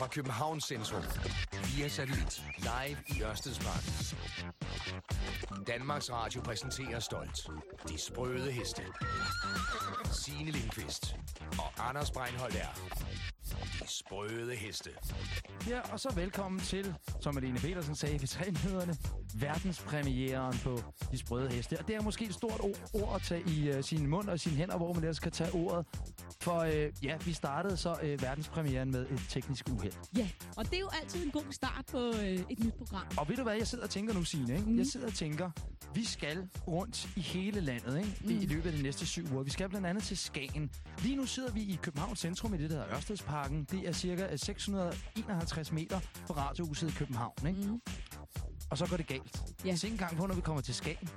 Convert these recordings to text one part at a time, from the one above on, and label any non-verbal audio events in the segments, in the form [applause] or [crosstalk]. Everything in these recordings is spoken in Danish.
Fra Københavns Centrum. Via satellit. Live i Ørstedsparken. Danmarks Radio præsenterer stolt. De sprøde heste. Signe Lindqvist og Anders Breinholt er de sprøde heste. Ja, og så velkommen til, som Aline Petersen sagde ved trænhederne, verdenspremieren på De Sprøde Heste. Og det er måske et stort ord at tage i uh, sin mund og sine hænder, hvor man ellers kan tage ordet. For uh, ja, vi startede så uh, verdenspremieren med et teknisk uheld. Ja, og det er jo altid en god start på uh, et nyt program. Og ved du hvad, jeg sidder og tænker nu, Signe, ikke? Mm. Jeg sidder og tænker, vi skal rundt i hele landet ikke? Mm. I, i løbet af de næste syv uger. Vi skal blandt andet til Skagen. Lige nu sidder vi i Københavns centrum i det, der hedder Ørstedsparken. Det er cirka 651 meter fra radiohuset i København. Ikke? Mm. Og så går det galt. Ja. Se en gang på, når vi kommer til Skagen.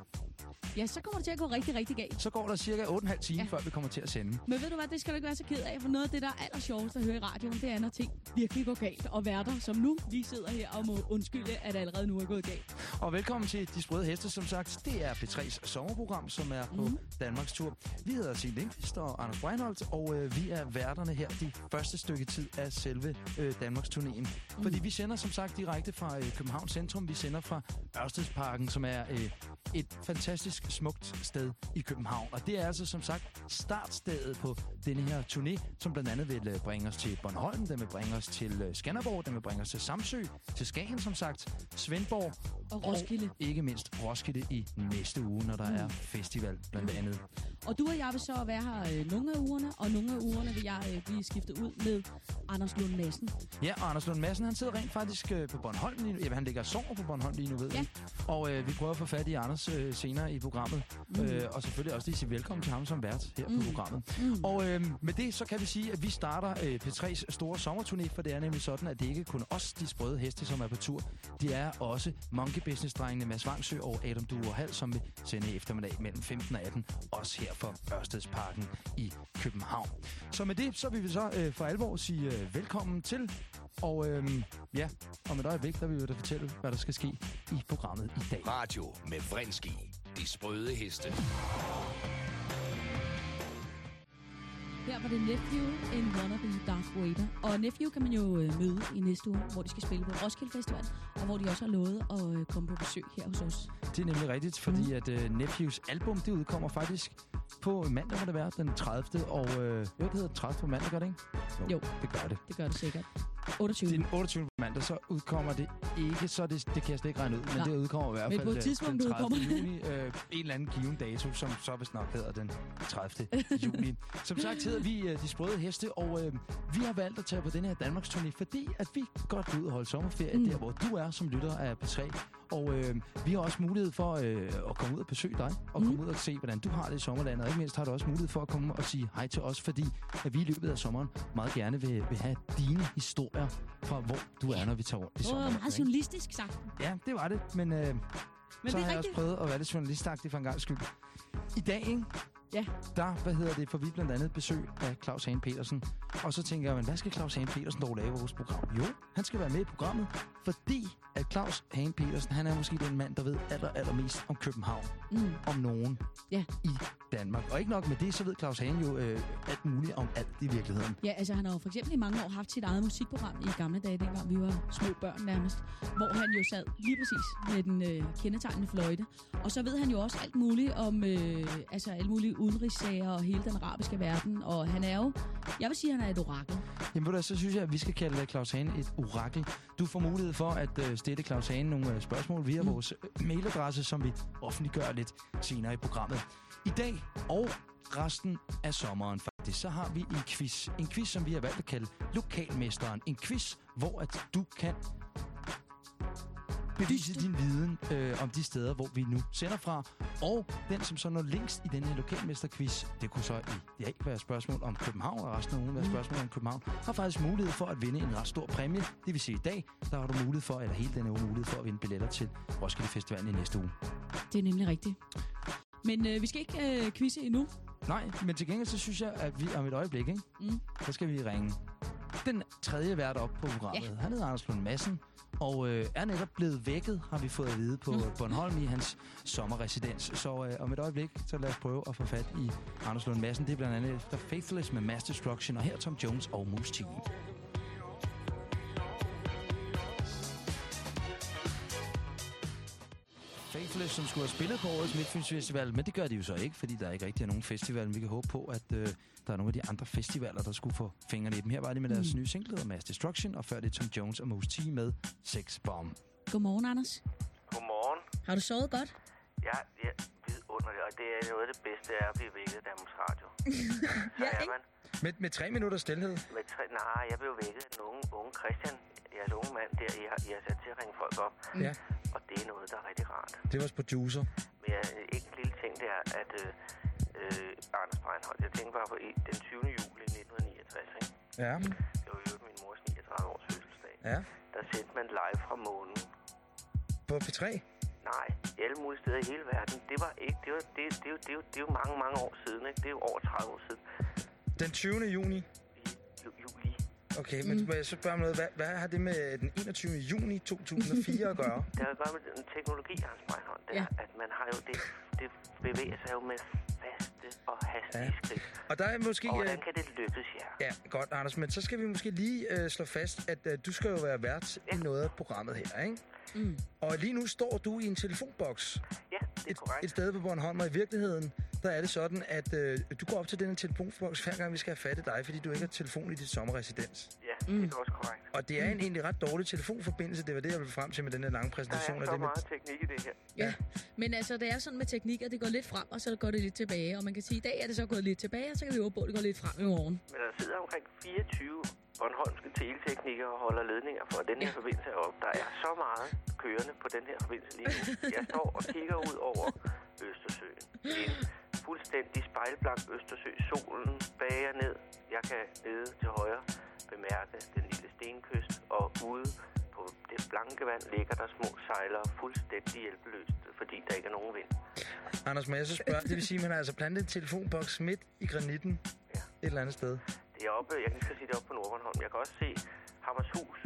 Ja, så kommer det til at gå rigtig, rigtig galt. Så går der cirka 8,5 timer, ja. før vi kommer til at sende. Men ved du hvad, det skal du ikke være så ked af, for noget af det, der er aller sjovest at høre i radioen, det er, når ting virkelig går galt. Og værter, som nu lige sidder her og må undskylde, at det allerede nu er gået galt. Og velkommen til De Sprøde Heste, som sagt. Det er P3's sommerprogram, som er på mm. Danmarks tur. Vi hedder Signe Lindqvist og Anders Breinholt, og øh, vi er værterne her de første stykke tid af selve øh, Danmarks turnéen. Mm. Fordi vi sender som sagt direkte fra øh, Københavns Centrum. Vi sender fra Ørstedsparken, som er øh, et fantastisk smukt sted i København. Og det er altså som sagt startstedet på denne her turné, som blandt andet vil øh, bringe os til Bornholm, den vil bringe os til øh, Skanderborg, den vil bringe os til Samsø, til Skagen som sagt, Svendborg og Roskilde. Og ikke mindst Roskilde i næste uge, når der mm. er festival blandt andet. Og du og jeg vil så være her øh, nogle af ugerne, og nogle af ugerne vil jeg øh, blive skiftet ud med Anders Lund Madsen. Ja, og Anders Lund Madsen, han sidder rent faktisk øh, på Bornholm lige nu. Ja, han ligger og sover på Bornholm lige nu, ved ja. vi. Og øh, vi prøver at få fat i Anders øh, senere i programmet. Mm. Øh, og selvfølgelig også lige sige velkommen til ham som vært her mm. på programmet. Mm. Og øh, med det, så kan vi sige, at vi starter øh, P3's store sommerturné, for det er nemlig sådan, at det ikke kun os, de sprøde heste, som er på tur. Det er også Monkey Business-drengene Mads Vangsø og Adam Duer Hal, som vil sende i eftermiddag mellem 15 og 18, også her fra Ørstedsparken i København. Så med det, så vil vi så øh, for alvor sige øh, velkommen til. Og øhm, ja, om et øjeblik, der vil vi da fortælle, hvad der skal ske i programmet i dag. Radio med Vrindski. De sprøde heste. Her var det Nephew in Wannabe Darth Vader. Og Nephew kan man jo øh, møde i næste uge, hvor de skal spille på Roskilde Festival, og hvor de også har lovet at øh, komme på besøg her hos os. Det er nemlig rigtigt, fordi mm. at øh, Nephews album, det udkommer faktisk på mandag, må det være, den 30. Og øh, jo, det hedder 30. på mandag, gør det ikke? Jo, jo, det gør det. Det gør det sikkert. 28. Det er den 28. mandag, så udkommer det ikke, så det, det kan jeg slet ikke regne ud, men Nej. det udkommer i hvert fald men på et tidspunkt, den 30. juni. Øh, en eller anden given dato, som så vist nok hedder den 30. [laughs] juni. Som sagt hedder vi øh, De Sprøde Heste, og øh, vi har valgt at tage på den her Danmarks turné, fordi at vi godt vil ud og holde sommerferie mm. der, hvor du er som lytter af P3. Og øh, vi har også mulighed for øh, at komme ud og besøge dig, og mm. komme ud og se, hvordan du har det i sommerlandet. Og ikke mindst har du også mulighed for at komme og sige hej til os, fordi at vi i løbet af sommeren meget gerne vil, vil have dine historier fra, hvor du er, når vi tager rundt i sommerlandet. Det var meget journalistisk sagt. Ja, det var det, men, øh, men så det har jeg rigtigt. også prøvet at være lidt journalistagtig for en gang skyld. I dag, ikke? Ja. Der, hvad hedder det, får vi blandt andet besøg af Claus Hane Petersen. Og så tænker jeg, men hvad skal Claus Hane Petersen dog lave i vores program? Jo, han skal være med i programmet, fordi at Claus Hane Petersen, han er måske den mand, der ved aller, allermest om København. Mm. Om nogen Ja. i Danmark. Og ikke nok med det, så ved Claus Hane jo øh, alt muligt om alt i virkeligheden. Ja, altså han har jo for eksempel i mange år haft sit eget musikprogram i gamle dage, dengang vi var små børn nærmest, hvor han jo sad lige præcis med den øh, kendetegnende fløjte. Og så ved han jo også alt muligt om øh, altså alle mulige udenrigssager og hele den arabiske verden. Og han er jo, jeg vil sige, at han er et orakel. Jamen ved du, så synes jeg, at vi skal kalde Claus Hane et orakel. Du får mulighed for at øh, stille Claus Hane nogle øh, spørgsmål via mm. vores øh, mailadresse, som vi offentliggør lidt senere i programmet. I dag og resten af sommeren faktisk, så har vi en quiz. En quiz, som vi har valgt at kalde Lokalmesteren. En quiz, hvor at du kan bevise din viden øh, om de steder, hvor vi nu sender fra. Og den, som så når længst i denne lokalmesterquiz, det kunne så i dag være spørgsmål om København, og resten af ugen være spørgsmål om København, har faktisk mulighed for at vinde en ret stor præmie. Det vil sige i dag, der har du mulighed for, eller hele denne uge mulighed for at vinde billetter til Roskilde Festivalen i næste uge. Det er nemlig rigtigt. Men øh, vi skal ikke øh, quizze endnu. Nej, men til gengæld så synes jeg, at vi om et øjeblik, ikke? Mm. så skal vi ringe den tredje vært op på programmet. Ja. Han hedder Anders Lund Madsen, og øh, er netop blevet vækket, har vi fået at vide, på Mm. Bornholm i hans sommerresidens. Så øh, om et øjeblik, så lad os prøve at få fat i Anders Lund Madsen. Det er blandt andet efter Faithless med Mass Destruction, og her Tom Jones og Moose T. Hercules, som skulle have spillet på årets Midtfyns men det gør de jo så ikke, fordi der ikke rigtig er nogen festival. Vi kan håbe på, at øh, der er nogle af de andre festivaler, der skulle få fingrene i dem. Her var de med deres mm. nye single, der Mass Destruction, og før det Tom Jones og Mos T med Sex Bomb. Godmorgen, Anders. Godmorgen. Har du sovet godt? Ja, ja vidunderligt, og det er noget af det bedste er at blive vækket af Danmarks Radio. [laughs] ja, er man. Med, med tre minutter stillhed? Med tre, nej, jeg blev vækket af den unge, unge Christian, jeres unge mand der, I har, I har sat til at ringe folk op. Ja. Og det er noget, der er rigtig rart. Det var producer. Men ja, ikke en lille ting, det er, at øh, øh, Anders Breinholt, jeg tænkte bare på den 20. juli 1969, ikke? Ja. Det var jo min mors 39 års fødselsdag. Ja. Der sendte man live fra månen. På P3? Nej, alle mulige steder i hele verden. Det var ikke, det var, det, det, det, det, det er jo mange, mange år siden, ikke? Det er jo over 30 år siden. Den 20. juni? I juli. Okay, men mm. må jeg så spørge om noget? Hvad, hvad har det med den 21. juni 2004 at gøre? Det har at gøre med den teknologi, Hans Breinholt. Det er, ja. at man har jo det, det bevæger sig jo med faste og hastige ja. skridt. Og der er måske... Og hvordan kan det lykkes, ja? Ja, godt, Anders. Men så skal vi måske lige uh, slå fast, at uh, du skal jo være vært ja. i noget af programmet her, ikke? Mm. Og lige nu står du i en telefonboks. Ja, det er et, korrekt. Et sted på Bornholm, og i virkeligheden, der er det sådan, at øh, du går op til denne telefonboks hver gang, vi skal have fat i dig, fordi du ikke har telefon i dit sommerresidens. Ja, mm. det er også korrekt. Og det er en egentlig ret dårlig telefonforbindelse. Det var det, jeg ville frem til med den her lange præsentation. Der er så det meget med... teknik i det her. Ja. ja, men altså, det er sådan med teknik, at det går lidt frem, og så går det lidt tilbage. Og man kan sige, at i dag er det så gået lidt tilbage, og så kan vi håbe på, at det går lidt frem i morgen. Men der sidder omkring 24 Bornholmske teleteknikere holder ledninger for, den her ja. forbindelse op. Der er så meget kørende på den her forbindelse lige nu. Jeg står og kigger ud over Østersøen. En fuldstændig spejlblank Østersø. Solen bager ned. Jeg kan nede til højre bemærke den lille stenkyst, og ude på det blanke vand ligger der små sejlere fuldstændig hjælpeløst, fordi der ikke er nogen vind. Anders, må jeg så spørge, det vil sige, at man har altså plantet en telefonboks midt i granitten ja. et eller andet sted? Det er oppe, jeg kan ikke sige det oppe på Nordbornholm. Jeg kan også se Hammershus,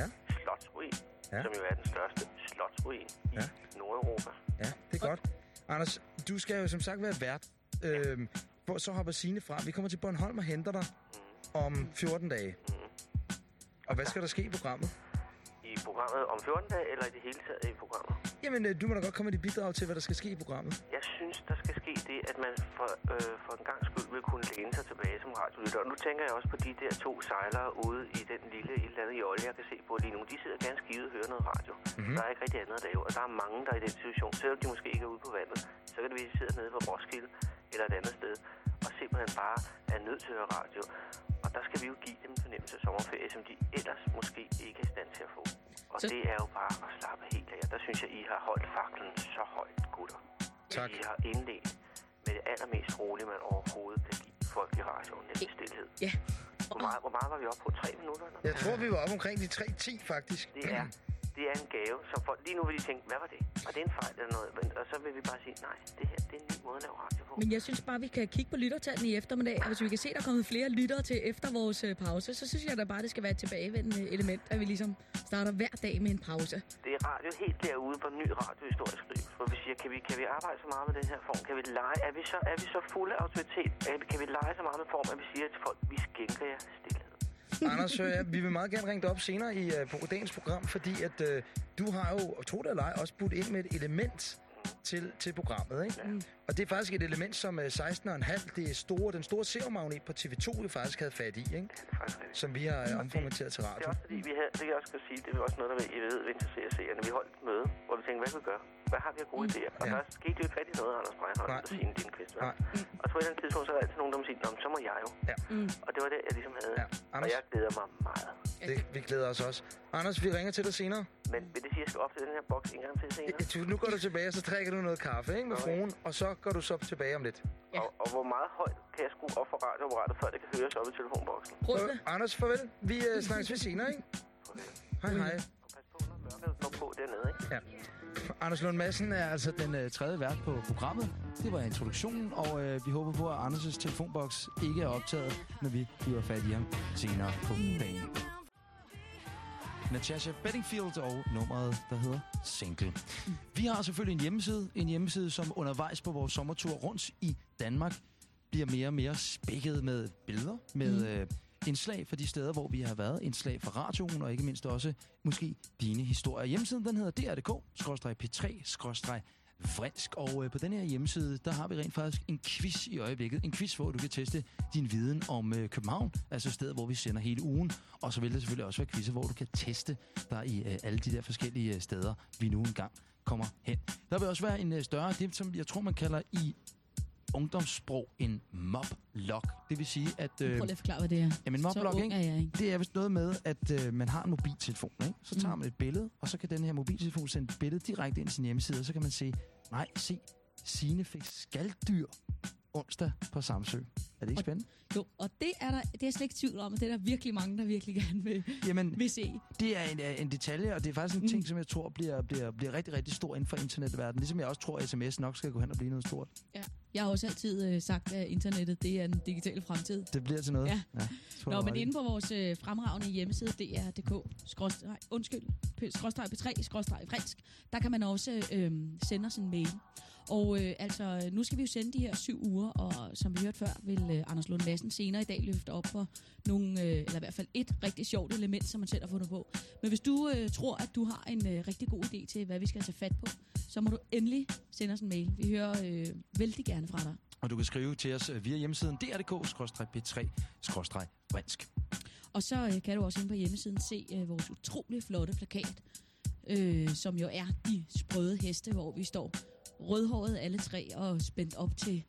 ja. Slotsruin, ja. som jo er den største slotsruin ja. i Nordeuropa. Ja, det er godt. Anders, du skal jo som sagt være vært. Ja. Øhm, hvor så hopper Signe fra. Vi kommer til Bornholm og henter dig mm. om 14 dage. Mm. Og hvad skal der ske i programmet? I programmet om 14 dage, eller i det hele taget i programmet? Jamen, øh, du må da godt komme med dit bidrag til, hvad der skal ske i programmet. Jeg synes, der skal ske det, at man for, øh, for en gang skyld vil kunne læne sig tilbage som radiolytter. Og nu tænker jeg også på de der to sejlere ude i den lille et eller andet jolle, jeg kan se på lige nu. De sidder ganske givet og hører noget radio. Mm-hmm. Der er ikke rigtig andet at lave, og der er mange, der er i den situation. Selvom de måske ikke er ude på vandet, så kan det være, at de sidder nede på Roskilde eller et andet sted, og simpelthen bare er nødt til at høre radio. Og der skal vi jo give dem en fornemmelse af sommerferie, som de ellers måske ikke er i stand til at få. Og så... det er jo bare at slappe helt af. Der synes jeg, I har holdt faklen så højt, gutter. Tak. I har indledt med det allermest rolige, man overhovedet kan give folk i radioen, nemlig stillhed. Ja. Hvor meget, hvor meget var vi oppe på? Tre minutter? Eller? Jeg tror, vi var oppe omkring de 3-10, faktisk. Det er det er en gave, så folk, lige nu vil de tænke, hvad var det? Var det en fejl eller noget? Og så vil vi bare sige, nej, det her det er en ny måde at lave radio på. Men jeg synes bare, vi kan kigge på lyttertallene i eftermiddag, og hvis vi kan se, der er kommet flere lyttere til efter vores øh, pause, så synes jeg da bare, det skal være et tilbagevendende element, at vi ligesom starter hver dag med en pause. Det er radio helt derude på en ny radiohistorisk skriv, hvor vi siger, kan vi, kan vi arbejde så meget med den her form? Kan vi lege? Er vi så, er vi så fulde af autoritet? Kan vi lege så meget med form, at vi siger til folk, vi skænker jer stillhed? Anders, øh, vi vil meget gerne ringe dig op senere i uh, på dagens program, fordi at uh, du har jo, tro det eller ej, også budt ind med et element til, til programmet. Ikke? Ja. Og det er faktisk et element, som uh, 16,5, det er store, den store seriemagnet på TV2, vi faktisk havde fat i, ikke? Ja, som vi har uh, omformateret til radio. Det er også fordi, vi havde, det jeg også skal sige, det er også noget, der vil, I ved, vil interessere seerne. Vi holdt møde, hvor vi tænkte, hvad skal vi gøre? Hvad har vi af gode mm. idéer? Og ja. der skete jo ikke rigtig noget, Anders Breinholt, og sige din kvist. Nej. Og så på et eller andet tidspunkt, så er der altid nogen, der må sige, så må jeg jo. Ja. Mm. Og det var det, jeg ligesom havde. Ja. Anders, og jeg glæder mig meget. Det, vi glæder os også. Anders, vi ringer til dig senere. Men vil det sige, at jeg skal op til den her boks en gang til senere? Ja, nu går du tilbage, og så trækker du noget kaffe ikke, med okay. fruen, og så går du så tilbage om lidt. Ja. Og, og hvor meget højt kan jeg skrue op for radioapparatet, før det kan høres op i telefonboksen? Prøv det. Øh, Anders, farvel. Vi uh, snakkes ved senere, ikke? Okay. Hej, hej. Og pas på, når mørket står på dernede, ikke? Ja. Anders Lund Madsen er altså den øh, tredje vært på programmet. Det var introduktionen, og øh, vi håber på, at Anders' telefonboks ikke er optaget, når vi giver fat i ham senere på dagen. Natasha Bedingfield og nummeret, der hedder Single. Vi har selvfølgelig en hjemmeside, en hjemmeside, som undervejs på vores sommertur rundt i Danmark bliver mere og mere spækket med billeder, med mm. øh, indslag fra de steder, hvor vi har været, indslag fra radioen, og ikke mindst også måske dine historier. Hjemmesiden den hedder dr.dk-p3- Vrinsk. Og øh, på den her hjemmeside, der har vi rent faktisk en quiz i øjeblikket. En quiz, hvor du kan teste din viden om øh, København, altså stedet, hvor vi sender hele ugen. Og så vil der selvfølgelig også være quizzer, hvor du kan teste dig i øh, alle de der forskellige øh, steder, vi nu engang kommer hen. Der vil også være en øh, større, det som jeg tror, man kalder i ungdomssprog en moblog. Det vil sige, at... Prøv Øh, lige at forklare, hvad det er. jamen, moblog, ikke? er ikke. Det er vist noget med, at øh, man har en mobiltelefon, ikke? Så tager Mm. man et billede, og så kan den her mobiltelefon sende et billede direkte ind i sin hjemmeside, og så kan man se, nej, se, Signe fik skalddyr onsdag på Samsø. Er det ikke Og- spændende? Jo, og det er, der, det er slet ikke tvivl om, at det er der virkelig mange, der virkelig gerne vil, Jamen, vil se. det er en, øh, en detalje, og det er faktisk en Mm. ting, som jeg tror bliver, bliver, bliver rigtig, rigtig stor inden for internetverdenen. Ligesom jeg også tror, at sms nok skal gå hen og blive noget stort. Jeg har også altid øh, sagt, at internettet det er den digitale fremtid. Det bliver til noget. Ja. ja tror Nå, men inde på vores øh, fremragende hjemmeside, dr.dk, skråstreg, undskyld, skråstreg p3, skråstreg fransk, der kan man også øh, sende os en mail. Og øh, altså, nu skal vi jo sende de her syv uger, og som vi hørte før, vil øh, Anders Lund Madsen senere i dag løfte op for nogle, øh, eller i hvert fald et rigtig sjovt element, som man selv har fundet på. Men hvis du øh, tror, at du har en øh, rigtig god idé til, hvad vi skal tage fat på, så må du endelig sende os en mail. Vi hører øh, vældig gerne fra dig. Og du kan skrive til os øh, via hjemmesiden dr.dk-b3-fransk. Og så øh, kan du også inde på hjemmesiden se øh, vores utrolig flotte plakat, øh, som jo er de sprøde heste, hvor vi står rødhåret alle tre og spændt op til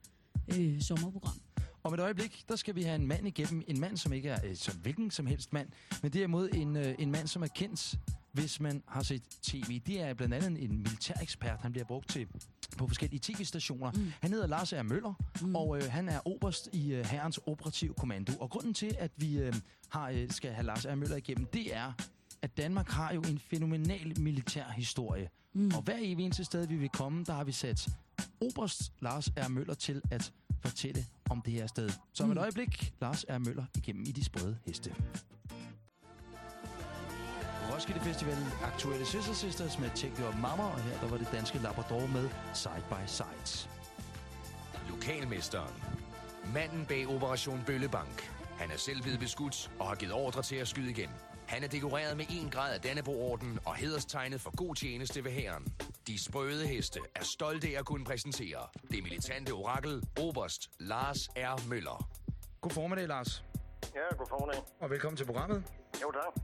øh, sommerprogram. Om et øjeblik, der skal vi have en mand igennem. En mand, som ikke er øh, som hvilken som helst mand, men derimod en, øh, en mand, som er kendt, hvis man har set tv. Det er blandt andet en militærekspert. Han bliver brugt til på forskellige tv-stationer. Mm. Han hedder Lars R. Møller, mm. og øh, han er oberst i øh, Herrens Operativ Kommando. Og grunden til, at vi øh, har, øh, skal have Lars R. Møller igennem, det er, at Danmark har jo en fænomenal militær historie. Mm. Og hver evig eneste sted, vi vil komme, der har vi sat oberst Lars R. Møller til at fortælle om det her sted. Så om et øjeblik, Lars R. Møller igennem i de sprøde heste. Roskilde Festivalen aktuelle Sister Sisters med Check Your Mama, og her der var det danske Labrador med Side by Side. Lokalmesteren. Manden bag Operation Bøllebank. Han er selv blevet beskudt og har givet ordre til at skyde igen. Han er dekoreret med en grad af Dannebro-orden og hederstegnet for god tjeneste ved hæren. De sprøde heste er stolte af at kunne præsentere det militante orakel Oberst Lars R. Møller. God formiddag, Lars, Ja, god formiddag. og velkommen til programmet. Jo, tak.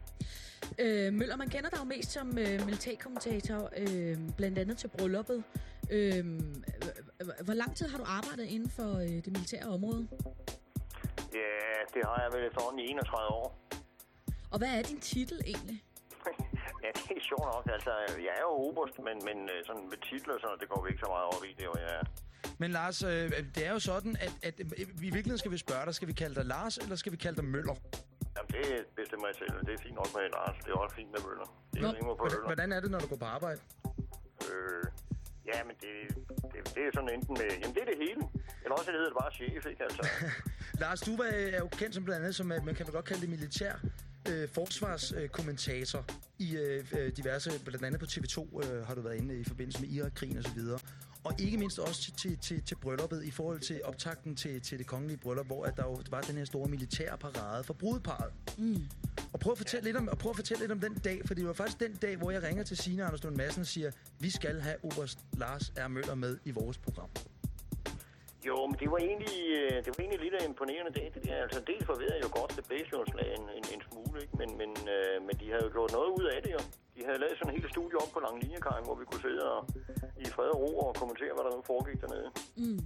Øh, Møller, man kender dig jo mest som øh, militærkommentator, øh, blandt andet til brylluppet. Øh, hvor lang tid har du arbejdet inden for øh, det militære område? Ja, det har jeg vel efterhånden i 31 år. Og hvad er din titel egentlig? [laughs] ja, det er sjovt nok. Altså, jeg er jo oberst, men, men øh, sådan med titler og sådan det går vi ikke så meget over i. Det er jo, ja. Men Lars, øh, det er jo sådan, at, at øh, i virkeligheden skal vi spørge dig, skal vi kalde dig Lars, eller skal vi kalde dig Møller? Jamen, det bestemmer jeg selv. Det er fint nok med Lars. Det er også fint med Møller. Det Nå. er rimelig på Hvordan, Møller. hvordan er det, når du går på arbejde? Øh, ja, men det, det, det, er sådan enten med... Jamen, det er det hele. Eller også hedder det bare chef, ikke? Altså, [laughs] Lars, du var, er jo kendt som blandt andet, som øh, man kan vel godt kalde det militær øh, forsvarskommentator i øh, øh, diverse, blandt andet på TV2 øh, har du været inde i forbindelse med Irak-krigen og så videre. Og ikke mindst også til, til, til, til brylluppet i forhold til optakten til, til det kongelige bryllup, hvor at der jo var den her store militære parade for brudeparret. Mm. Og prøv at, fortælle lidt om, og prøv at fortælle lidt om den dag, for det var faktisk den dag, hvor jeg ringer til Signe Anders Lund Madsen og siger, vi skal have Oberst Lars R. Møller med i vores program. Jo, men det var egentlig, øh, det var egentlig lidt af en imponerende dag, det der. Altså, dels forved jeg jo godt det baseballslag en, en, en, smule, ikke? Men, men, øh, men de havde jo gjort noget ud af det, jo. De havde lavet sådan en helt studie op på Langlinjekajen, hvor vi kunne sidde og, i fred og ro og kommentere, hvad der nu foregik dernede. Mm.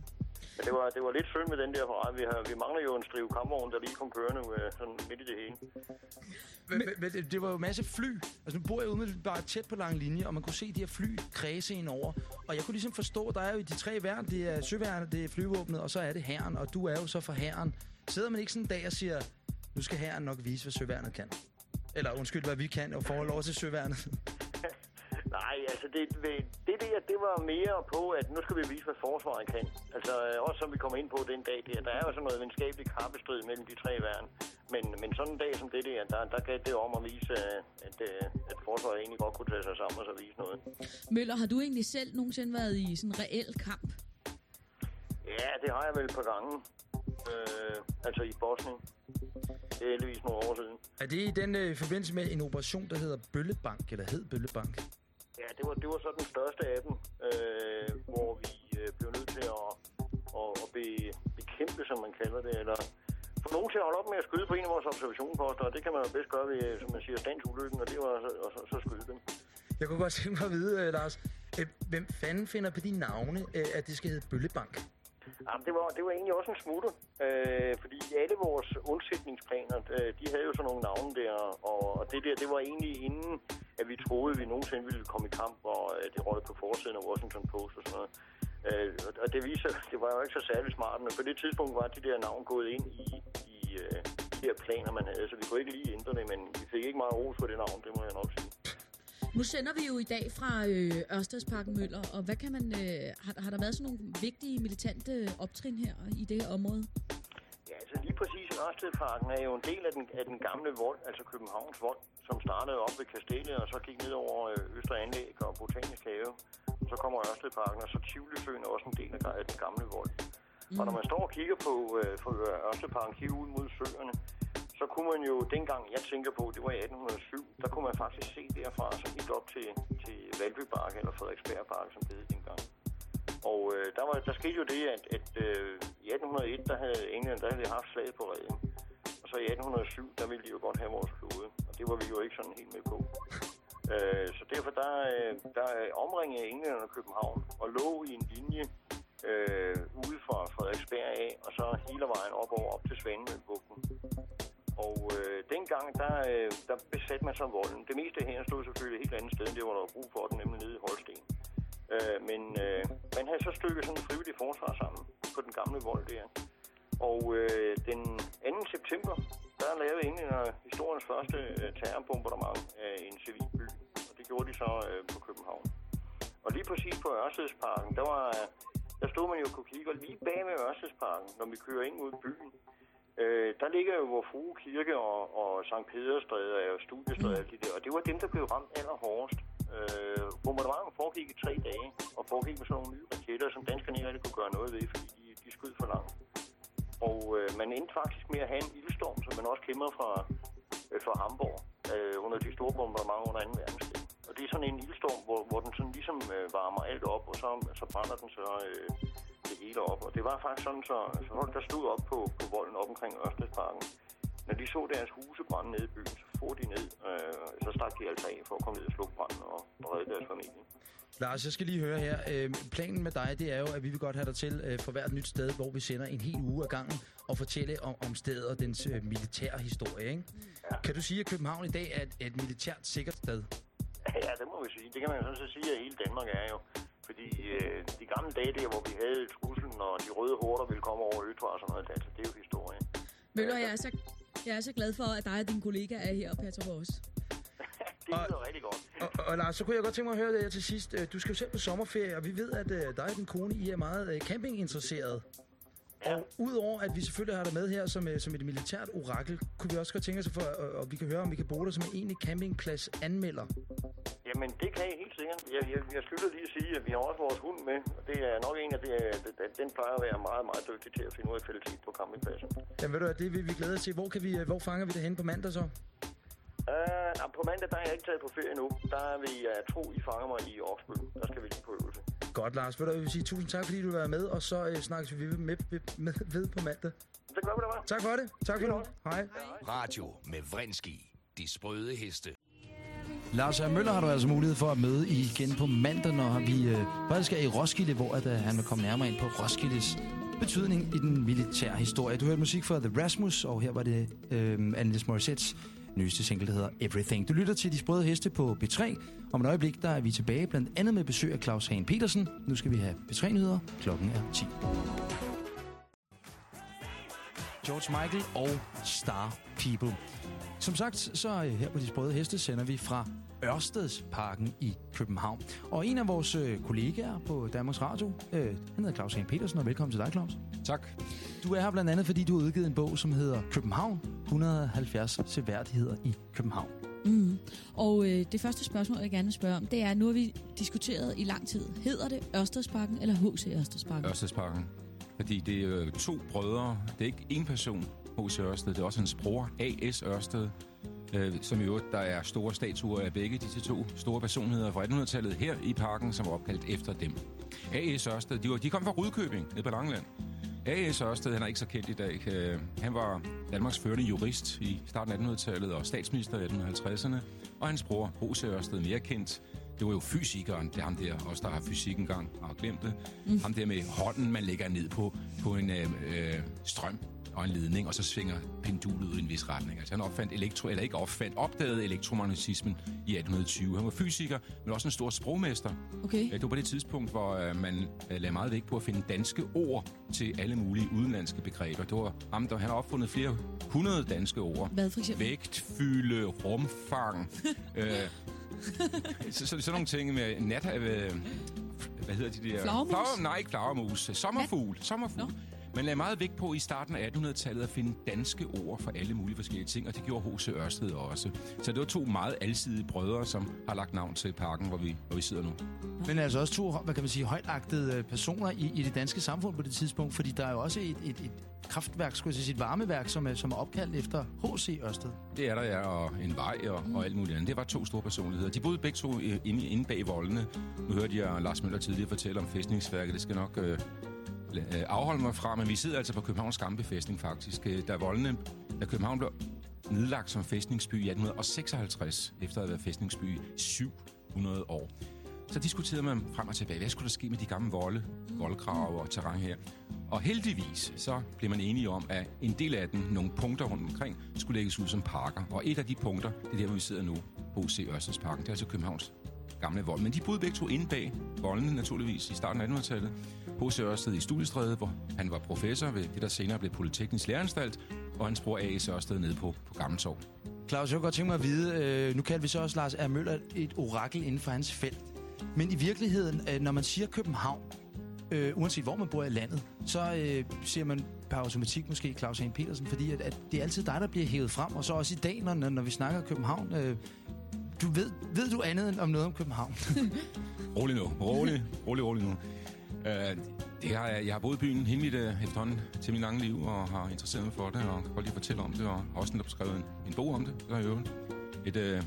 Men det var, det var lidt synd med den der Ferrari. Ah, vi, har, vi mangler jo en strive kampvogn, der lige kom kørende øh, sådan midt i det hele. Men, men det, det var jo en masse fly. Altså, nu bor jeg umiddelbart tæt på lang linje, og man kunne se de her fly kredse ind over. Og jeg kunne ligesom forstå, der er jo de tre værn. Det er søværnet, det er flyvåbnet, og så er det herren. Og du er jo så for herren. Sidder man ikke sådan en dag og siger, nu skal herren nok vise, hvad søværnet kan? Eller undskyld, hvad vi kan, og får lov til søværnet. Nej, altså det, det der, det var mere på, at nu skal vi vise, hvad forsvaret kan. Altså øh, også som vi kommer ind på den dag der, der er jo sådan noget venskabelig kappestrid mellem de tre værn. Men, men sådan en dag som det der, der, der gav det om at vise, øh, at, øh, at forsvaret egentlig godt kunne tage sig sammen og så vise noget. Møller, har du egentlig selv nogensinde været i sådan en reel kamp? Ja, det har jeg vel et par gange. Øh, altså i Bosnien. Det er heldigvis nogle år siden. Er det i den øh, forbindelse med en operation, der hedder Bøllebank, eller hed Bøllebank? Det var, det var så den største af dem, øh, hvor vi øh, blev nødt til at, at, at be, bekæmpe, som man kalder det, eller få nogen til at holde op med at skyde på en af vores observationsposter, og det kan man jo bedst gøre ved, som man siger, standsulykken, og det var så, og så, så skyde dem. Jeg kunne godt tænke mig at vide, øh, Lars, øh, hvem fanden finder på de navne, øh, at det skal hedde Bøllebank? Jamen, det var, det var egentlig også en smutte, øh, fordi alle vores undsætningsplaner, øh, de havde jo sådan nogle navne der, og, og det der, det var egentlig inden, at vi troede, at vi nogensinde ville komme i kamp, og øh, det røg på forsiden af Washington Post og sådan noget. Øh, og det viser, [laughs] det var jo ikke så særlig smart, men på det tidspunkt var de der navn gået ind i, i øh, de her planer, man havde, så vi kunne ikke lige ændre det, men vi fik ikke meget ros for det navn, det må jeg nok sige. Nu sender vi jo i dag fra øh, Ørstedsparken Møller, og hvad kan man, øh, har, har der været sådan nogle vigtige militante optrin her i det her område? Ja, altså lige præcis Ørstedsparken er jo en del af den, af den gamle vold, altså Københavns vold, som startede op ved Kastelet, og så gik ned over øh, Øster Anlæg og Botanisk Have. Og så kommer Ørstedsparken, og så Tivoli-søen er også en del af den gamle vold. Mm. Og når man står og kigger på øh, Ørstedsparken, kigger ud mod søerne, så kunne man jo, dengang jeg tænker på, det var i 1807, der kunne man faktisk se derfra, så helt op til, til Valby eller Frederiksbergbakke, som det hed dengang. Og øh, der, var, der skete jo det, at, at øh, i 1801, der havde England, der havde haft slaget på redden. Og så i 1807, der ville de jo godt have vores flåde. Og det var vi jo ikke sådan helt med på. Øh, så derfor der, øh, der omringede England og København og lå i en linje øh, ude fra Frederiksberg af, og så hele vejen op over op til Svanemøllebugten. Og øh, dengang, der, øh, der besatte man så volden. Det meste her stod selvfølgelig et helt andet sted, end det var der brug for den, nemlig nede i Holsten. Øh, men øh, man havde så stykket sådan en frivillig forsvar sammen på den gamle vold der. Og øh, den 2. september, der lavede englænderne historiens første øh, terrorbombardement af øh, en civil by. Og det gjorde de så øh, på København. Og lige præcis på Ørstedsparken, der, var, der stod man jo og kunne kigge, og lige bag ved Ørstedsparken, når vi kører ind mod byen, Øh, der ligger jo vor Frue Kirke og, og Sankt Pederstræde og Studiestræde og de der, og det var dem, der blev ramt allerhårdest. Øh, bombardementet foregik i tre dage, og foregik med sådan nogle nye raketter, som danskerne ikke kunne gøre noget ved, fordi de, de skød for langt. Og øh, man endte faktisk med at have en ildstorm, som man også kender fra, øh, fra Hamburg, øh, under de store bombardementer under 2. verdenskrig. Og det er sådan en ildstorm, hvor, hvor den sådan ligesom øh, varmer alt op, og så, så brænder den så øh, hele op. Og det var faktisk sådan, så, så folk, der stod op på, på volden op omkring Ørstedsparken, når de så deres huse brænde ned i byen, så får de ned, øh, så stak de altså af for at komme ned og slukke branden og redde deres familie. Lars, jeg skal lige høre her. Øh, planen med dig, det er jo, at vi vil godt have dig til øh, for hvert nyt sted, hvor vi sender en hel uge af gangen og fortælle om, om stedet og dens øh, militære historie. Ikke? Ja. Kan du sige, at København i dag er et, et militært sikkert sted? [laughs] Ja, det må vi sige. Det kan man jo sådan så sige, at hele Danmark er jo. Fordi øh, de gamle dage der, hvor vi havde truslen, og de røde horder ville komme over Øtvar og sådan noget, altså, det er jo historie. Møller, jeg er, så, jeg er så glad for, at dig og din kollega er her og passer på os. det lyder rigtig godt. Og, og, og Lars, så kunne jeg godt tænke mig at høre det her til sidst. Øh, du skal jo selv på sommerferie, og vi ved, at uh, dig og din kone, I er meget uh, campinginteresseret. Ja. Og udover at vi selvfølgelig har dig med her som, uh, som et militært orakel, kunne vi også godt tænke os, for, uh, og vi kan høre, om vi kan bruge dig som en egentlig campingplads anmelder. Jamen, det kan I helt sikkert. Jeg, jeg, jeg skylder lige at sige, at vi har også vores hund med. Og det er nok en af det, det, den plejer at være meget, meget dygtig til at finde ud af kvalitet på campingpladsen. Jamen ved du det vil vi glæde os til. Hvor, kan vi, hvor fanger vi det hen på mandag så? Uh, på mandag der er jeg ikke taget på ferie nu. Der vil jeg tro, I fanger mig i Oksbøl. Der skal vi lige på øvelse. Godt, Lars. Ved du, jeg vil sige tusind tak, fordi du var med, og så øh, snakkes vi med, med, med, ved på mandag. Det gør vi da bare. Tak for det. Tak for det. Hej. Radio med Vrindski. De sprøde heste. Lars R. Møller har du altså mulighed for at møde igen på mandag, når vi øh, faktisk er i Roskilde, hvor at, øh, han vil komme nærmere ind på Roskildes betydning i den militære historie. Du hørte musik fra The Rasmus, og her var det øh, Annelies Morissettes nyeste single, der hedder Everything. Du lytter til De Sprøde Heste på B3. Om et øjeblik, der er vi tilbage, blandt andet med besøg af Claus Hagen Petersen. Nu skal vi have B3-nyheder. Klokken er 10. George Michael og Star People. Som sagt, så øh, her på De Sprøde Heste sender vi fra Ørstedsparken i København. Og en af vores øh, kollegaer på Danmarks Radio, øh, han hedder Claus Hagen Petersen, og velkommen til dig, Claus. Tak. Du er her blandt andet, fordi du har udgivet en bog, som hedder København, 170 seværdigheder i København. Mm. Og øh, det første spørgsmål, jeg gerne vil spørge om, det er, nu har vi diskuteret i lang tid. Hedder det Ørstedsparken eller H.C. Ørstedsparken? Ørstedsparken. Fordi det er to brødre. Det er ikke én person, H.C. Ørsted. Det er også hans bror, A.S. Ørsted. Øh, som i øvrigt, der er store statuer af begge disse to store personligheder fra 1800-tallet her i parken, som er opkaldt efter dem. A.S. Ørsted, de, var, de kom fra Rudkøbing, nede på Langeland. A.S. Ørsted, han er ikke så kendt i dag. Øh, Han var Danmarks førende jurist i starten af 1800-tallet og statsminister i 1850'erne. Og hans bror, H.C. Ørsted, mere kendt, det var jo fysikeren, det er ham der, også der har fysik engang og har glemt det. Mm. Ham der med hånden, man lægger ned på, på en øh, øh, strøm og en ledning, og så svinger pendulet ud i en vis retning. Altså han opfandt elektro, eller ikke opfandt, opdagede elektromagnetismen i 1820. Han var fysiker, men også en stor sprogmester. Okay. Det var på det tidspunkt, hvor øh, man øh, lagde meget vægt på at finde danske ord til alle mulige udenlandske begreber. Det var ham, der han har opfundet flere hundrede danske ord. Hvad for eksempel? Vægt, fylde, rumfang. [laughs] øh, så, så, sådan nogle ting med nat... Øh, hvad hedder de der? Flagermus? Flager, nej, ikke flagermus. Sommerfugl. Sommerfugl. Nå. Man lagde meget vægt på i starten af 1800-tallet at finde danske ord for alle mulige forskellige ting, og det gjorde H.C. Ørsted også. Så det var to meget alsidige brødre, som har lagt navn til parken, hvor vi, hvor vi sidder nu. Men altså også to, hvad kan man sige, højtagtede øh, personer i, i det danske samfund på det tidspunkt, fordi der er jo også et, et, et kraftværk, skulle jeg sige, et varmeværk, som er, som er opkaldt efter H.C. Ørsted. Det er der, ja, og en vej og, og alt muligt andet. Det var to store personligheder. De boede begge to i- inde, inde bag voldene. Nu hørte jeg Lars Møller tidligere fortælle om fæstningsværket. Det skal nok øh, øh, Øh, afholde mig fra, men vi sidder altså på Københavns gamle faktisk. der Da voldene, da København blev nedlagt som fæstningsby i 1856, efter at have været fæstningsby i 700 år. Så diskuterede man frem og tilbage, hvad skulle der ske med de gamle volde, voldgrave og terræn her. Og heldigvis så blev man enige om, at en del af den, nogle punkter rundt omkring, skulle lægges ud som parker. Og et af de punkter, det er der, hvor vi sidder nu, H.C. Ørstedsparken. Det er altså Københavns gamle vold. Men de boede begge to inde bag voldene, naturligvis, i starten af 1800-tallet. H.C. Ørsted i Studiestræde, hvor han var professor ved det, der senere blev Polyteknisk Læreranstalt, og hans bror A.S. Ørsted nede på, på Gammeltorv. Claus, jeg kunne godt tænke mig at vide, øh, nu kalder vi så også Lars R. Møller et orakel inden for hans felt. Men i virkeligheden, øh, når man siger København, øh, uanset hvor man bor i landet, så øh, siger man per automatik måske Claus Hagen Petersen, fordi at, at det er altid dig, der bliver hævet frem. Og så også i dag, når, når vi snakker København, øh, du ved, ved du andet end om noget om København? [laughs] Rolig nu. Rolig, [laughs] rolig, rolig nu. Øh, det har, jeg jeg har boet i byen hele mit øh, efterhånden til min lange liv, og har interesseret mig for det, og kan godt lige fortælle om det, og har også netop skrevet en, en bog om det. Der er i øvrigt. Et øh,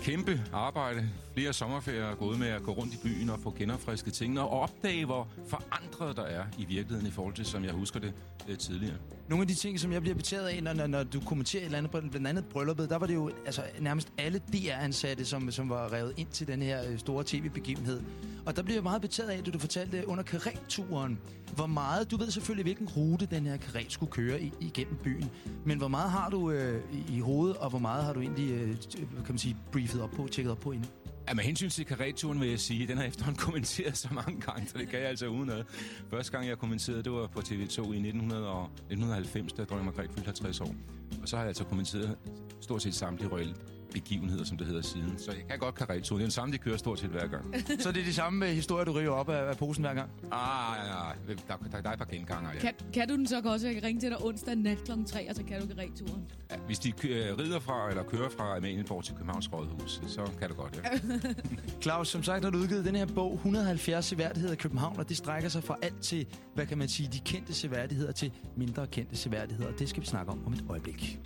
kæmpe arbejde. Flere sommerferier gået med at gå rundt i byen og få genopfrisket tingene, og opdage, hvor forandret der er i virkeligheden i forhold til, som jeg husker det øh, tidligere. Nogle af de ting, som jeg bliver betaget af, når, når, når du kommenterer et eller andet, blandt andet brylluppet, der var det jo altså, nærmest alle DR-ansatte, som, som var revet ind til den her øh, store tv-begivenhed. Og der bliver jeg meget betaget af, at du fortalte øh, under karetturen, hvor meget, du ved selvfølgelig, hvilken rute den her karet skulle køre i, igennem byen, men hvor meget har du øh, i, i hovedet, og hvor meget har du egentlig, øh, øh kan man sige, briefet op på, tjekket op på inden? Ja, med hensyn til karetturen vil jeg sige, den har efterhånden [laughs] kommenteret så mange gange, så det kan jeg altså uden noget. Første gang, jeg kommenterede, det var på TV2 i 1900 og 1990, da dronning Margrethe fyldte 50 år. Og så har jeg altså kommenteret stort set samtlige royale begivenheder, som det hedder siden. Så jeg kan godt karetturen. Det er den samme, de kører stort set hver gang. [laughs] Så det er de samme øh, historier, du river op af, af posen hver gang? Ah, ja, ja. Der, der, der er et par genganger, ja. Kan, kan du den så også? Jeg kan ringe til dig onsdag nat kl. 3, og så kan du turen. ja. Hvis de kø- rider fra, eller kører fra Amalienborg til Københavns Rådhus, så kan det godt, ja. [laughs] Claus, som sagt har du udgivet den her bog, 170 seværdigheder i København, og det strækker sig fra alt til, hvad kan man sige, de kendte seværdigheder til mindre kendte seværdigheder. Det skal vi snakke om om et øjeblik.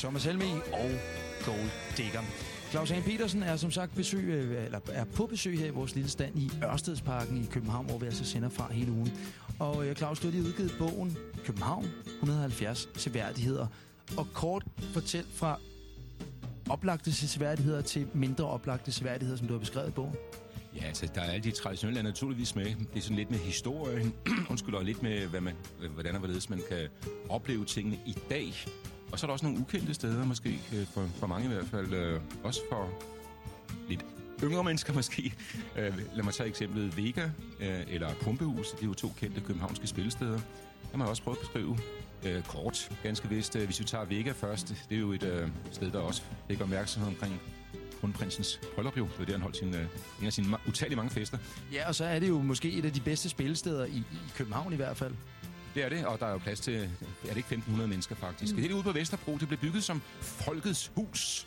Thomas Helmi og Gold Digger. Claus Hagen Petersen er som sagt besøg, øh, eller er på besøg her i vores lille stand i Ørstedsparken i København, hvor vi altså sender fra hele ugen. Og øh, Claus, du har lige udgivet bogen København 170 seværdigheder. Og kort fortæl fra oplagte seværdigheder til mindre oplagte seværdigheder, som du har beskrevet i bogen. Ja, altså, der er alle de traditionelle er naturligvis med. Det er sådan lidt med historien, [clears throat] undskyld, og lidt med, hvad man, hvordan og hvorledes man kan opleve tingene i dag. Og så er der også nogle ukendte steder, måske, øh, for, for mange i hvert fald. Øh, også for lidt yngre mennesker [laughs] måske. Øh, lad mig tage eksemplet Vega øh, eller Pumpehus. Det er jo to kendte københavnske spillesteder. Der må jeg også prøve at beskrive øh, kort, ganske vist. Øh, hvis vi tager Vega først, det er jo et øh, sted, der også lægger opmærksomhed omkring kronprinsens bryllup jo. Det var der, han holdt sin, øh, en af sine ma- utallige mange fester. Ja, og så er det jo måske et af de bedste spillesteder i, i København i hvert fald. Det er det, og der er jo plads til, er det ikke 1.500 mennesker faktisk. Mm. Det er ude på Vesterbro. Det blev bygget som Folkets Hus,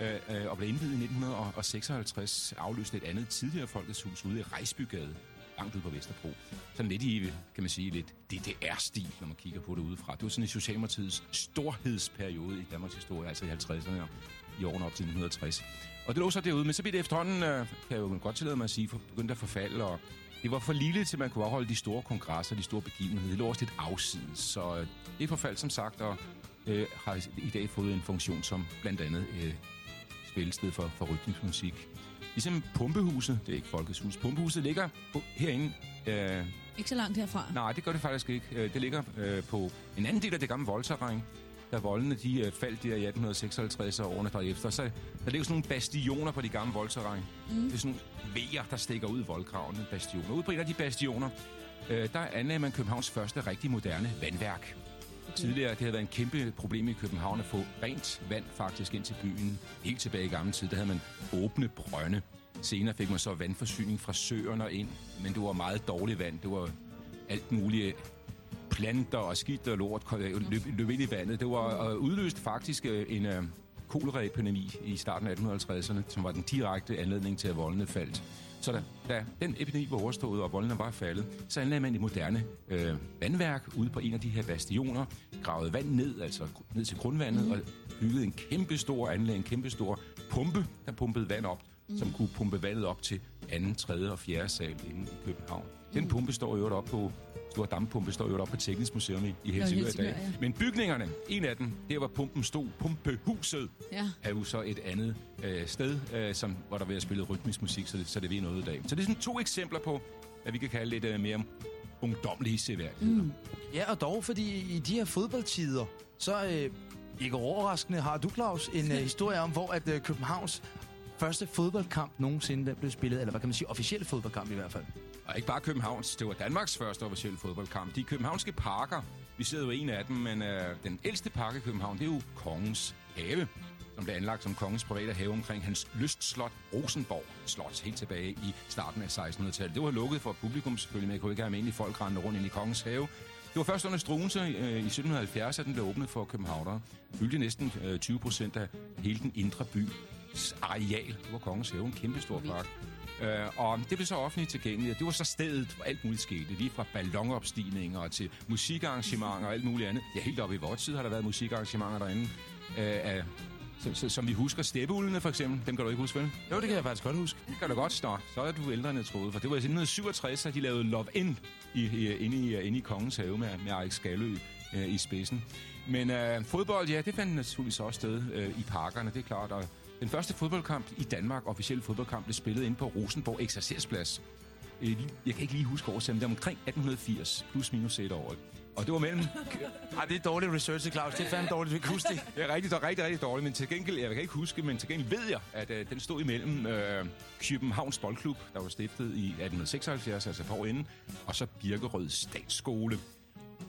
øh, øh, og blev indvidet i 1956, afløst et andet tidligere Folkets Hus ude i Rejsbygade. langt ude på Vesterbro. Sådan lidt i, kan man sige, lidt DDR-stil, når man kigger på det udefra. Det var sådan i Socialdemokratiets storhedsperiode i Danmarks historie, altså i 50'erne og i årene op til 1960. Og det lå så derude, men så blev det efterhånden, øh, kan jeg jo godt tillade mig at sige, for, begyndte at forfalde, og det var for lille til, at man kunne afholde de store kongresser, de store begivenheder. Det lå også lidt afsides, så øh, det forfaldt som sagt, og øh, har i dag fået en funktion som blandt andet øh, spillested for, for rytmisk Ligesom Pumpehuset, det er ikke Folkets Hus, Pumpehuset ligger på, herinde. Øh, ikke så langt herfra. Nej, det gør det faktisk ikke. Øh, det ligger øh, på en anden del af det gamle voldterræn, da voldene de øh, faldt der i 1856 og årene derefter. Så der ligger sådan nogle bastioner på de gamle voldterræn. Mm. Det er sådan nogle vejer, der stikker ud i voldkravene, bastioner. Ude på en af de bastioner, øh, der anlagde man Københavns første rigtig moderne vandværk. Tidligere det havde været en kæmpe problem i København at få rent vand faktisk ind til byen. Helt tilbage i gamle tid, der havde man åbne brønde. Senere fik man så vandforsyning fra søerne ind, men det var meget dårligt vand. Det var alt muligt planter og skidt og lort løb, løb ind i vandet. Det var uh, udløst faktisk uh, en uh, koleraepidemi i starten af 1850'erne, som var den direkte anledning til, at voldene faldt. Så da, da den epidemi var overstået, og voldene var faldet, så anlagde man et moderne øh, vandværk ude på en af de her bastioner, gravede vand ned, altså ned til grundvandet, mm. og byggede en kæmpe stor anlæg, en kæmpe stor pumpe, der pumpede vand op, mm. som kunne pumpe vandet op til anden, tredje og fjerde sal inde i København. Den pumpe står jo op på store damppumpe står jo op på Teknisk Museum i, i Helsingør i dag. Ja. Men bygningerne, en af dem, der hvor pumpen stod, pumpehuset, ja. er jo så et andet øh, sted, øh, som, hvor der vil spille rytmisk musik, så det, så det ved noget i dag. Så det er sådan to eksempler på, hvad vi kan kalde lidt øh, mere ungdomlige seværdigheder. Mm. Ja, og dog, fordi i de her fodboldtider, så øh, ikke overraskende har du, Claus, en øh, [laughs] historie om, hvor at øh, Københavns første fodboldkamp nogensinde blev spillet, eller hvad kan man sige, officiel fodboldkamp i hvert fald. Og ikke bare Københavns, det var Danmarks første officielle fodboldkamp. De københavnske parker, vi sidder jo en af dem, men øh, den ældste park i København, det er jo Kongens Have som blev anlagt som kongens private have omkring hans lystslot Rosenborg Slot helt tilbage i starten af 1600-tallet. Det var lukket for publikum selvfølgelig, men jeg kunne ikke have almindelige folk rende rundt ind i kongens have. Det var først under Struense øh, i 1770, at den blev åbnet for københavnere. Fyldte næsten øh, 20 procent af hele den indre bys areal. Det var kongens have, en kæmpe stor park. Øh, og det blev så offentligt tilgængeligt, og det var så stedet, hvor alt muligt skete. Lige fra ballonopstigninger til musikarrangementer og alt muligt andet. Ja, helt oppe i vores tid har der været musikarrangementer derinde. Øh, af så, så, som vi husker, steppeullene for eksempel, dem kan du ikke huske, vel? Jo, det kan jeg faktisk godt huske. Det kan du godt, stå. Så er du ældre, end jeg troede. For det var i 1967, at de lavede Love In i, i, inde, i, inde i Kongens Have med, med Erik Skalø øh, i spidsen. Men øh, fodbold, ja, det fandt naturligvis også sted øh, i parkerne, det er klart. Og den første fodboldkamp i Danmark, officiel fodboldkamp, blev spillet ind på Rosenborg Eksercersplads. Øh, jeg kan ikke lige huske årsag, men det var omkring 1880, plus minus et år. Og det var mellem... [laughs] Ej, det er dårligt research, Claus. Det er fandme dårligt, vi kan huske det. Det er rigtig, rigtig, rigtig, rigtig dårligt, men til gengæld, jeg kan ikke huske, men til gengæld ved jeg, at uh, den stod imellem uh, Københavns Boldklub, der var stiftet i 1876, altså år inden, og så Birkerød Statsskole.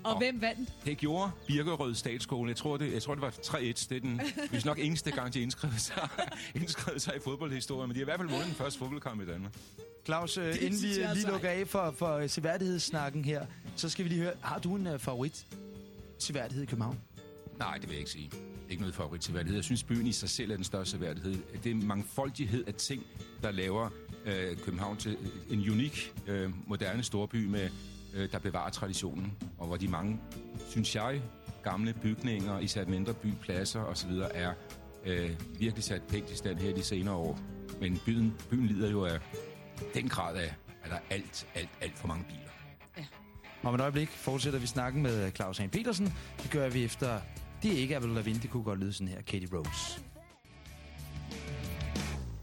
Og, og hvem vandt? Det gjorde Birkerød Statsskole. Jeg tror, det, jeg tror, det var 3-1. Det er den, hvis nok eneste gang, de indskrev sig, [laughs] indskrev sig i fodboldhistorien. Men de har i hvert fald vundet den første fodboldkamp i Danmark. Claus, uh, inden vi lige lukker af for, for seværdighedssnakken her, så skal vi lige høre, har du en uh, favorit seværdighed i København? Nej, det vil jeg ikke sige. Ikke noget favorit seværdighed. Jeg synes, byen i sig selv er den største seværdighed. Det er mangfoldighed af ting, der laver uh, København til en unik, uh, moderne storby med øh, der bevarer traditionen, og hvor de mange, synes jeg, gamle bygninger, især mindre bypladser osv., er øh, virkelig sat pænt i stand her de senere år. Men byen, byen lider jo af den grad af, at der er alt, alt, alt for mange biler. Ja. Om et øjeblik fortsætter vi snakken med Claus Hane Petersen. Det gør vi efter... Det er ikke Avril Lavigne, det kunne godt lyde sådan her. Katie Rose.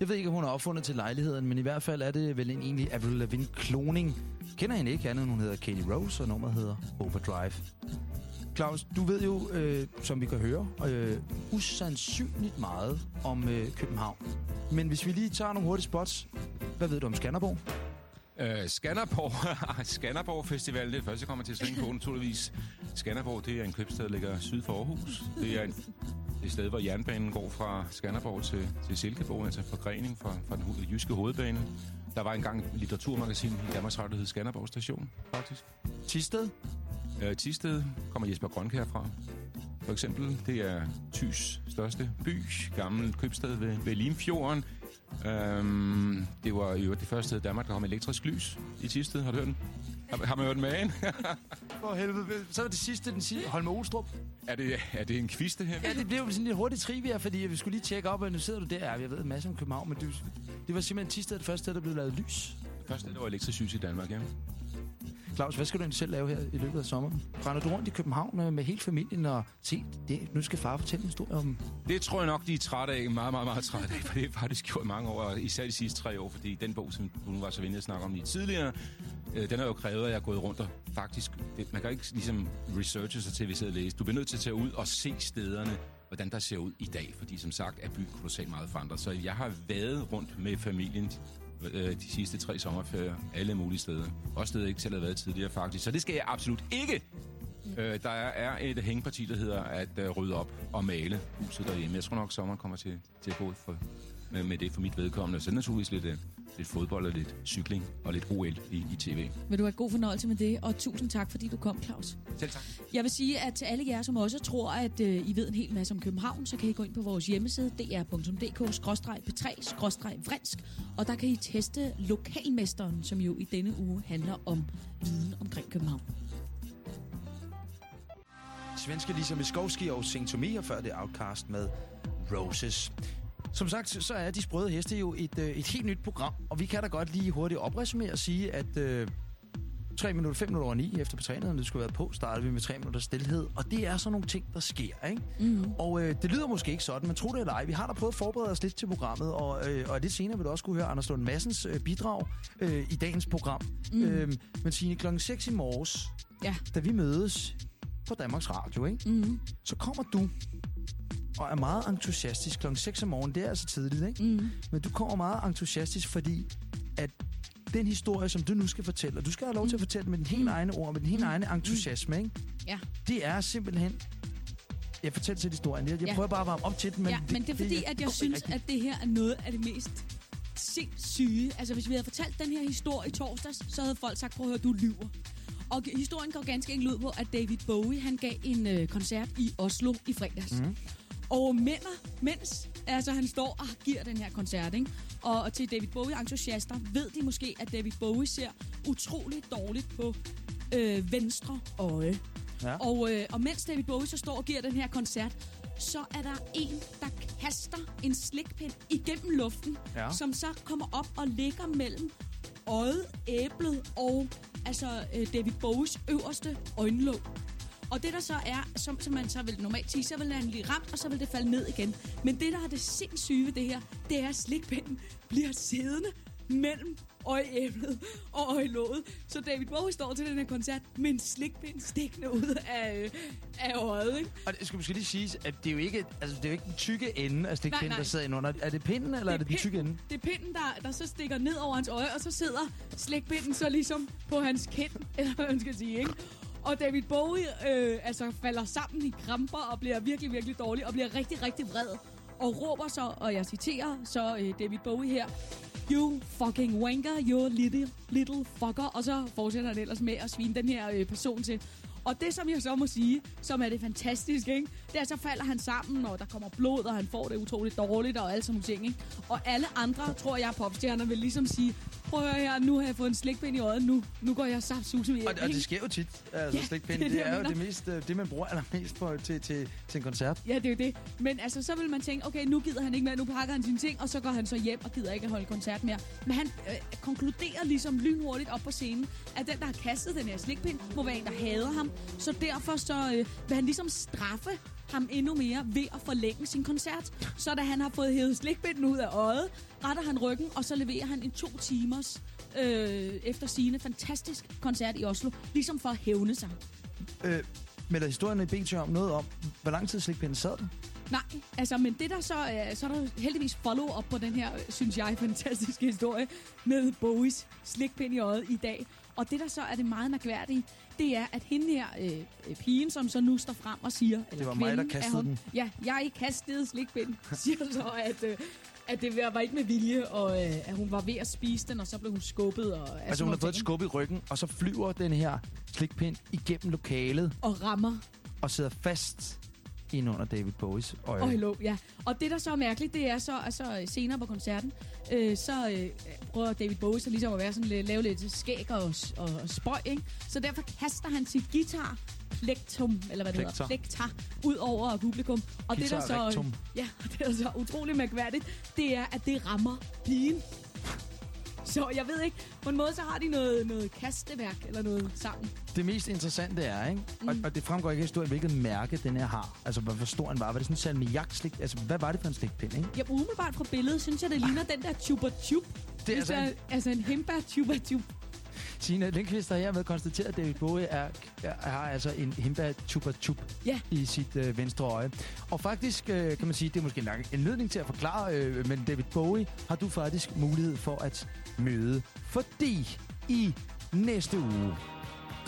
Jeg ved ikke, om hun er opfundet til lejligheden, men i hvert fald er det vel en egentlig Avril Lavigne-kloning kender hende ikke andet, end hun hedder Katie Rose, og nummeret hedder Overdrive. Claus, du ved jo, øh, som vi kan høre, øh, usandsynligt meget om øh, København. Men hvis vi lige tager nogle hurtige spots, hvad ved du om Skanderborg? Uh, Skanderborg, [laughs] Skanderborg Festival, det er det første, jeg kommer til at svinge på, [laughs] naturligvis. Skanderborg, det er en købstad, der ligger syd for Aarhus. Det er en, et sted, hvor jernbanen går fra Skanderborg til, til Silkeborg, altså forgrening fra, fra den jyske hovedbane. Der var engang et litteraturmagasin i Danmarks Radio, der hed Skanderborg Station, faktisk. Tisted? Øh, Tisted kommer Jesper Grønkær fra. For eksempel, det er Tys største by, gammel købstad ved, ved Limfjorden. Øhm, det var jo det første sted i Danmark, der kom elektrisk lys i Tisted. Har du hørt den? Har, har man hørt den med en? [laughs] For helvede. Så var det sidste, den sidste. Holme Olstrup. er, det, er det en quiz, det her? Ja, det blev sådan lidt hurtigt trivia, fordi vi skulle lige tjekke op, og nu sidder du der. Jeg ved en masse om København, men det, det var simpelthen Tisted det første sted, der blev lavet lys. Første sted, der var elektrisk lys i Danmark, ja. Claus, hvad skal du egentlig selv lave her i løbet af sommeren? Render du rundt i København med, med hele familien og se, det, nu skal far fortælle en historie om... Det tror jeg nok, de er trætte af. Meget, meget, meget trætte af. For det har faktisk gjort mange år, og især de sidste tre år. Fordi den bog, som du nu var så venlig at snakke om lige tidligere, øh, den har jo krævet, at jeg er gået rundt og faktisk... Det, man kan ikke ligesom researche sig til, vi sidder læser. Du bliver nødt til at tage ud og se stederne, hvordan der ser ud i dag. Fordi som sagt er byen kolossalt meget forandret. Så jeg har været rundt med familien øh, de sidste tre sommerferier, alle mulige steder. Også steder, jeg ikke selv har været tidligere, faktisk. Så det skal jeg absolut ikke. Øh, der er et hængeparti, der hedder at øh, rydde op og male huset derhjemme. Jeg tror nok, sommeren kommer til, til at gå for, med, med det for mit vedkommende. Så naturligvis lidt, øh, lidt fodbold og lidt cykling og lidt OL i, i tv. Vil du have god fornøjelse med det, og tusind tak, fordi du kom, Claus. Selv tak. Jeg vil sige, at til alle jer, som også tror, at øh, I ved en hel masse om København, så kan I gå ind på vores hjemmeside, dr.dk-vrinsk, og der kan I teste lokalmesteren, som jo i denne uge handler om viden omkring København. Svenske Lisa Miskovski og Sing to Me, og før det Outcast med Roses. Som sagt, så er De Sprøde Heste jo et, øh, et helt nyt program, og vi kan da godt lige hurtigt opresumere og sige, at øh, 3 minutter, 5 minutter over 9 efter betrænet, når det skulle være på, startede vi med 3 minutter stillhed, og det er sådan nogle ting, der sker, ikke? Mm. Og øh, det lyder måske ikke sådan, men tro det eller ej, vi har da prøvet at forberede os lidt til programmet, og, øh, og lidt senere vil du også kunne høre Anders Lund Massens øh, bidrag øh, i dagens program. Mm. Øh, men Signe, klokken 6 i morges, Ja. da vi mødes på Danmarks Radio, ikke? Mm. så kommer du og er meget entusiastisk klokken 6 om morgenen. Det er altså tidligt, ikke? Mm. Men du kommer meget entusiastisk, fordi at den historie, som du nu skal fortælle, og du skal have lov til at fortælle med din helt egne ord, med din helt egne entusiasme, ikke? Ja. Det er simpelthen... Jeg fortæller til historien. Jeg, jeg Ja. prøver bare at varme op til den, men... ja, men det er fordi, at jeg synes, at det her er noget af det mest sindssyge. Altså, hvis vi havde fortalt den her historie i torsdags, så havde folk sagt, prøv at høre, du lyver. Og historien går ganske enkelt ud på, at David Bowie, han gav en øh, koncert i Oslo i fredags. Mm. Og mænder, mens altså, han står og giver den her koncert, ikke? Og, og til David Bowie-entusiaster ved de måske, at David Bowie ser utrolig dårligt på øh, venstre øje. Ja. Og, øh, og mens David Bowie så står og giver den her koncert, så er der en, der kaster en slikpind igennem luften, Ja. som så kommer op og ligger mellem øjet, æblet og altså øh, David Bowies øverste øjenlåg. Og det der så er, som, som man så vil normalt sige, så vil han lige ramt, og så vil det falde ned igen. Men det, der er det sindssyge ved det her, det er, at slikpinden bliver siddende mellem øjeæblet og øjelåget. Så David Bowie står til den her koncert med en slikpind stikkende ud af, øh, af øjet, ikke? Og det skal måske lige sige, at det er jo ikke, altså, det er jo ikke den tykke ende af nej. der sidder indunder. Er det pinden, eller er det, den tykke ende? Det er pinden, der, der så stikker ned over hans øje, og så sidder slikpinden så ligesom på hans kind, eller hvad man skal sige, ikke? Og David Bowie øh, altså falder sammen i kramper og bliver virkelig, virkelig dårlig og bliver rigtig, rigtig vred. Og råber så, og jeg citerer så øh, David Bowie her, You fucking wanker, you little, little fucker. Og så fortsætter han ellers med at svine den her øh, person til. Og det, som jeg så må sige, som er det fantastiske, ikke? Det er, så falder han sammen, og der kommer blod, og han får det utroligt dårligt, og alle sådan nogle ting. Ikke? Og alle andre, tror jeg, popstjerner vil ligesom sige, prøv at høre her, nu har jeg fået en slikpind i øjet, nu, nu går jeg saft sus hjem. Og, og det sker jo tit. Altså, Ja, slikpind, det er det, det, er jo det, mest, øh, det, man bruger allermest på, til, til, til en koncert. Ja, det er jo det. Men altså, så vil man tænke, okay, nu gider han ikke mere, nu pakker han sine ting, og så går han så hjem og gider ikke at holde koncert mere. Men han øh, konkluderer ligesom lynhurtigt op på scenen, at den, der har kastet den her slikpind, må være en, der hader ham. Så derfor så øh, vil han ligesom straffe ham endnu mere ved at forlænge sin koncert. Så da han har fået hævet slikpinden ud af øjet, retter han ryggen, og så leverer han en to timers øh, efter sine fantastisk koncert i Oslo, ligesom for at hævne sig. Øh, melder historien i BT om noget om, hvor lang tid slikpinden sad der? Nej, altså, men det der så er, så er der heldigvis follow-up på den her, øh, synes jeg, [laughs] fantastiske historie med Bowies slikpind i øjet i dag. Og det der så er det meget mærkværdige, det er, at hende her, øh, øh, pigen, som så nu står frem og siger... Eller var mig, der kvinden, kastede hun, den. Ja, jeg kastede slikpind, [laughs] siger så, at, øh, at det var ikke med vilje, og øh, at hun var ved at spise den, og så blev hun skubbet. Og, Altså, hun har fået et skub i ryggen, og så flyver den her slikpind igennem lokalet Og rammer og sidder fast ind under David Bowies øje. Og hello, ja. Og det, der så er mærkeligt, det er så, altså senere på koncerten, øh, så øh, prøver David Bowie så ligesom at være sådan, lave lidt skæg og, og, og spøj, ikke? Så derfor kaster han sit guitar plektum, eller hvad det Plekter. hedder, plektar, ud over publikum. Og det, der Guitar så, ja, [laughs] det er så utrolig mærkværdigt, det er, at det rammer pigen. Så jeg ved ikke, på en måde så har de noget, noget kastværk eller noget sammen. Det mest interessante er, ikke? Og, Mm. og det fremgår ikke historien, hvilket mærke den her har. Altså, hvor, hvor stor den var. Var det sådan en salmiak-slik? Altså, hvad var det for en slikpind, ikke? Ja, umiddelbart fra billedet, synes jeg, det ligner den der tuba tube. Det er altså en, altså en himba tuba tube. Signe Lindqvist har hermed konstateret, at David Bowie er, er, har altså en himba tuba tube Ja. i sit øh, venstre øje. Og faktisk øh, kan man sige, det er måske en lang indledning til at forklare, øh, men David Bowie har du faktisk mulighed for at møde, fordi i næste uge,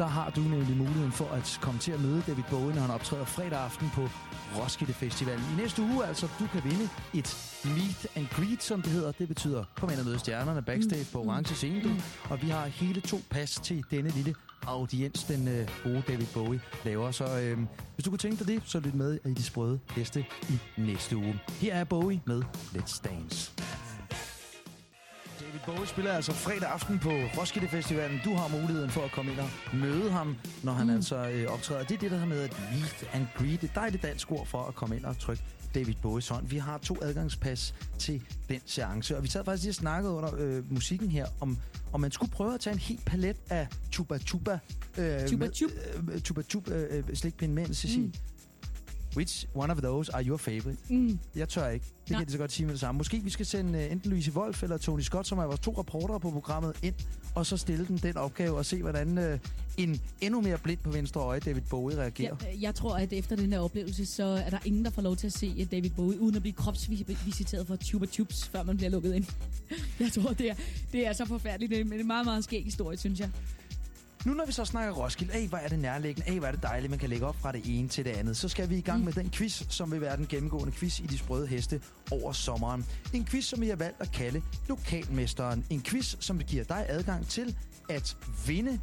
der har du nemlig muligheden for at komme til at møde David Bowie, når han optræder fredag aften på Roskilde Festivalen. I næste uge altså, du kan vinde et meet and greet, som det hedder. Det betyder, kom ind og møde stjernerne backstage på orange scene, du. Og vi har hele to pas til denne lille audiens, den øh, gode David Bowie laver. Så øh, hvis du kunne tænke dig det, så lyt med i de sprøde heste i næste uge. Her er Bowie med Let's Dance. David Bowie spiller altså fredag aften på Roskilde Festivalen. Du har muligheden for at komme ind og møde ham, når han mm. altså øh, optræder. Det er det, der med et meet and greet. Det er dejligt dansk ord for at komme ind og trykke David Bowies hånd. Vi har to adgangspas til den seance, og vi sad faktisk lige og snakkede under øh, musikken her, om, om man skulle prøve at tage en helt palet af Chupa Chupa, øh, Chupa med- Chup. øh, Chupa Chup øh, øh, slikpind med, sige, Mm. Which one of those are your favorite? Mm. Jeg tør ikke. Det kan Nej. jeg lige så godt sige med det samme. Måske vi skal sende uh, enten Louise Wolf eller Tony Scott, som er vores to reportere på programmet, ind, og så stille dem den opgave og se, hvordan uh, en endnu mere blind på venstre øje, David Bowie, reagerer. Ja, jeg tror, at efter den her oplevelse, så er der ingen, der får lov til at se David Bowie, uden at blive kropsvisiteret for tuba tubes, før man bliver lukket ind. [laughs] Jeg tror, det er, det er så forfærdeligt, det er en meget, meget skæg historie, synes jeg. Nu når vi så snakker Roskilde, ej, hvor er det nærliggende, ej, hvor er det dejligt, man kan lægge op fra det ene til det andet, så skal vi i gang Mm. med den quiz, som vil være den gennemgående quiz i de sprøde heste over sommeren. En quiz, som vi har valgt at kalde Lokalmesteren. En quiz, som giver dig adgang til at vinde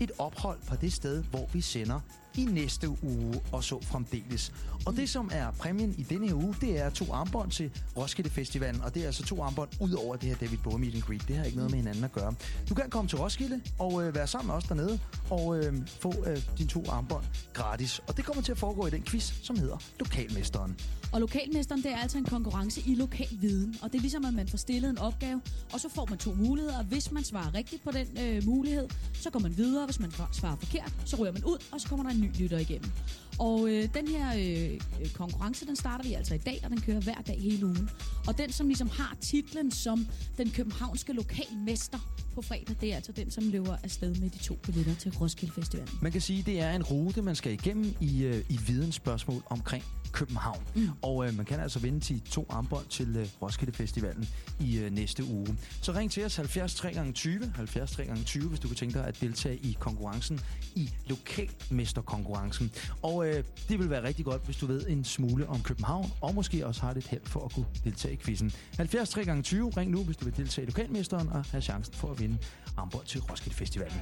et ophold på det sted, hvor vi sender i næste uge og så fremdeles. Og det, som er præmien i denne her uge, det er to armbånd til Roskilde Festivalen, og det er altså to armbånd ud over det her David Bowie Meet and Greet. Det har ikke noget med hinanden at gøre. Du kan komme til Roskilde og øh, være sammen med os dernede og øh, få øh, dine to armbånd gratis. Og det kommer til at foregå i den quiz, som hedder Lokalmesteren. Og lokalmesteren, det er altså en konkurrence i lokal viden. Og det er ligesom, at man får stillet en opgave, og så får man to muligheder. Og hvis man svarer rigtigt på den øh, mulighed, så går man videre. Hvis man svarer forkert, så ryger man ud, og så kommer der en ny lytter igennem. Og øh, den her øh, konkurrence, den starter vi altså i dag, og den kører hver dag hele ugen. Og den, som ligesom har titlen som den københavnske lokalmester på fredag, det er altså den, som løber afsted med de to billetter til Roskilde Festivalen. Man kan sige, at det er en rute, man skal igennem i, øh, i vidensspørgsmål omkring København. Mm. Og øh, man kan altså vinde til to armbånd til øh, Roskilde Festivalen i øh, næste uge. Så ring til os 70 3 gange 20 70 3 gange 20 hvis du kunne tænke dig at deltage i konkurrencen, i lokalmesterkonkurrencen. Og øh, det vil være rigtig godt, hvis du ved en smule om København, og måske også har lidt held for at kunne deltage i quizzen. 70 3 gange 20 ring nu, hvis du vil deltage i lokalmesteren og have chancen for at vinde armbånd til Roskilde Festivalen.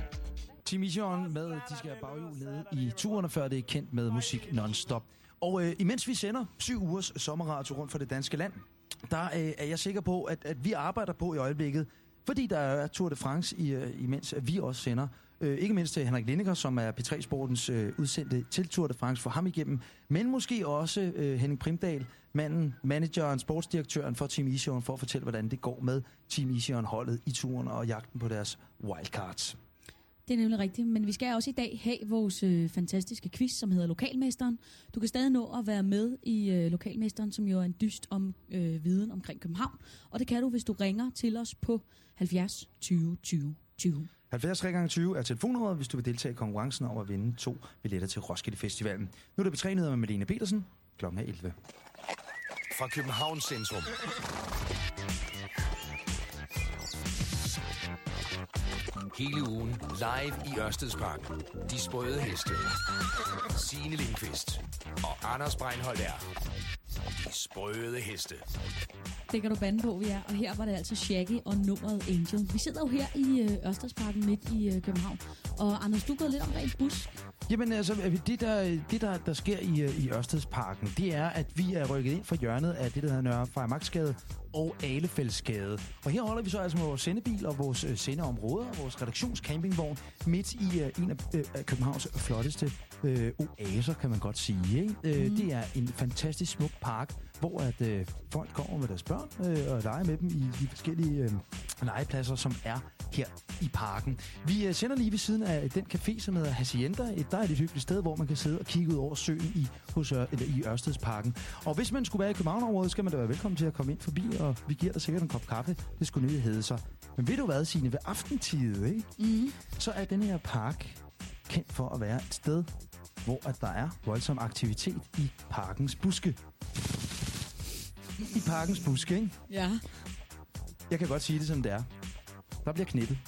Team Ision med, de skal have baghjul nede i turene, før det er kendt med musik non-stop. Og øh, imens vi sender syv ugers sommerradio rundt for det danske land, der øh, er jeg sikker på, at, at vi arbejder på i øjeblikket, fordi der er Tour de France, i, øh, imens vi også sender. Øh, ikke mindst til Henrik Lindegaard, som er P3 Sportens øh, udsendte til Tour de France for ham igennem, men måske også øh, Henning Primdal, manden, manageren, sportsdirektøren for Team Ision, for at fortælle, hvordan det går med Team Ision-holdet i turen og jagten på deres wildcards. Det er nemlig rigtigt, men vi skal også i dag have vores øh, fantastiske quiz, som hedder Lokalmesteren. Du kan stadig nå at være med i øh, Lokalmesteren, som jo er en dyst om øh, viden omkring København. Og det kan du, hvis du ringer til os på 70 20 20 20. 70 3 20 er telefonnummeret, hvis du vil deltage i konkurrencen om at vinde to billetter til Roskilde Festivalen. Nu er det betrænet med Malene Petersen. Klokken er 11. Fra Københavns centrum. Hele ugen live i Ørstedsparken. De sprøde heste. Signe Lindqvist og Anders Breinholt er sprøde heste. Det kan du bande på, vi er. Og her var det altså Shaggy og nummeret Angel. Vi sidder jo her i øh, Ørstedsparken midt i øh, København. Og Anders, du er gået lidt om bag en. Jamen altså, det der, det der, der sker i, øh, i Ørstedsparken, det er, at vi er rykket ind fra hjørnet af det, der hedder Nørre Fejmarksgade og Alefældsgade. Og her holder vi så altså med vores sendebil og vores øh, sendeområder og vores redaktionscampingvogn midt i uh, en af, uh, Københavns flotteste uh, oaser, kan man godt sige. Ikke? Uh. Det er en fantastisk smuk park, hvor at uh, folk kommer med deres børn uh, og leger med dem i de forskellige uh, legepladser, som er her i parken. Vi uh, sender lige ved siden af den café, som hedder Hacienda, et dejligt hyggeligt sted, hvor man kan sidde og kigge ud over søen i, hos, Ør- eller i Ørstedsparken. Og hvis man skulle være i København-området, skal man da være velkommen til at komme ind forbi, og vi giver dig sikkert en kop kaffe. Det skulle nødt hedde sig. Men ved du hvad, Signe, ved aftentid, ikke? Mm. så er den her park kendt for at være et sted, hvor at der er voldsom aktivitet i parkens buske. I parkens buske, ikke? Ja. Jeg kan godt sige det, som det er. Der bliver knippet.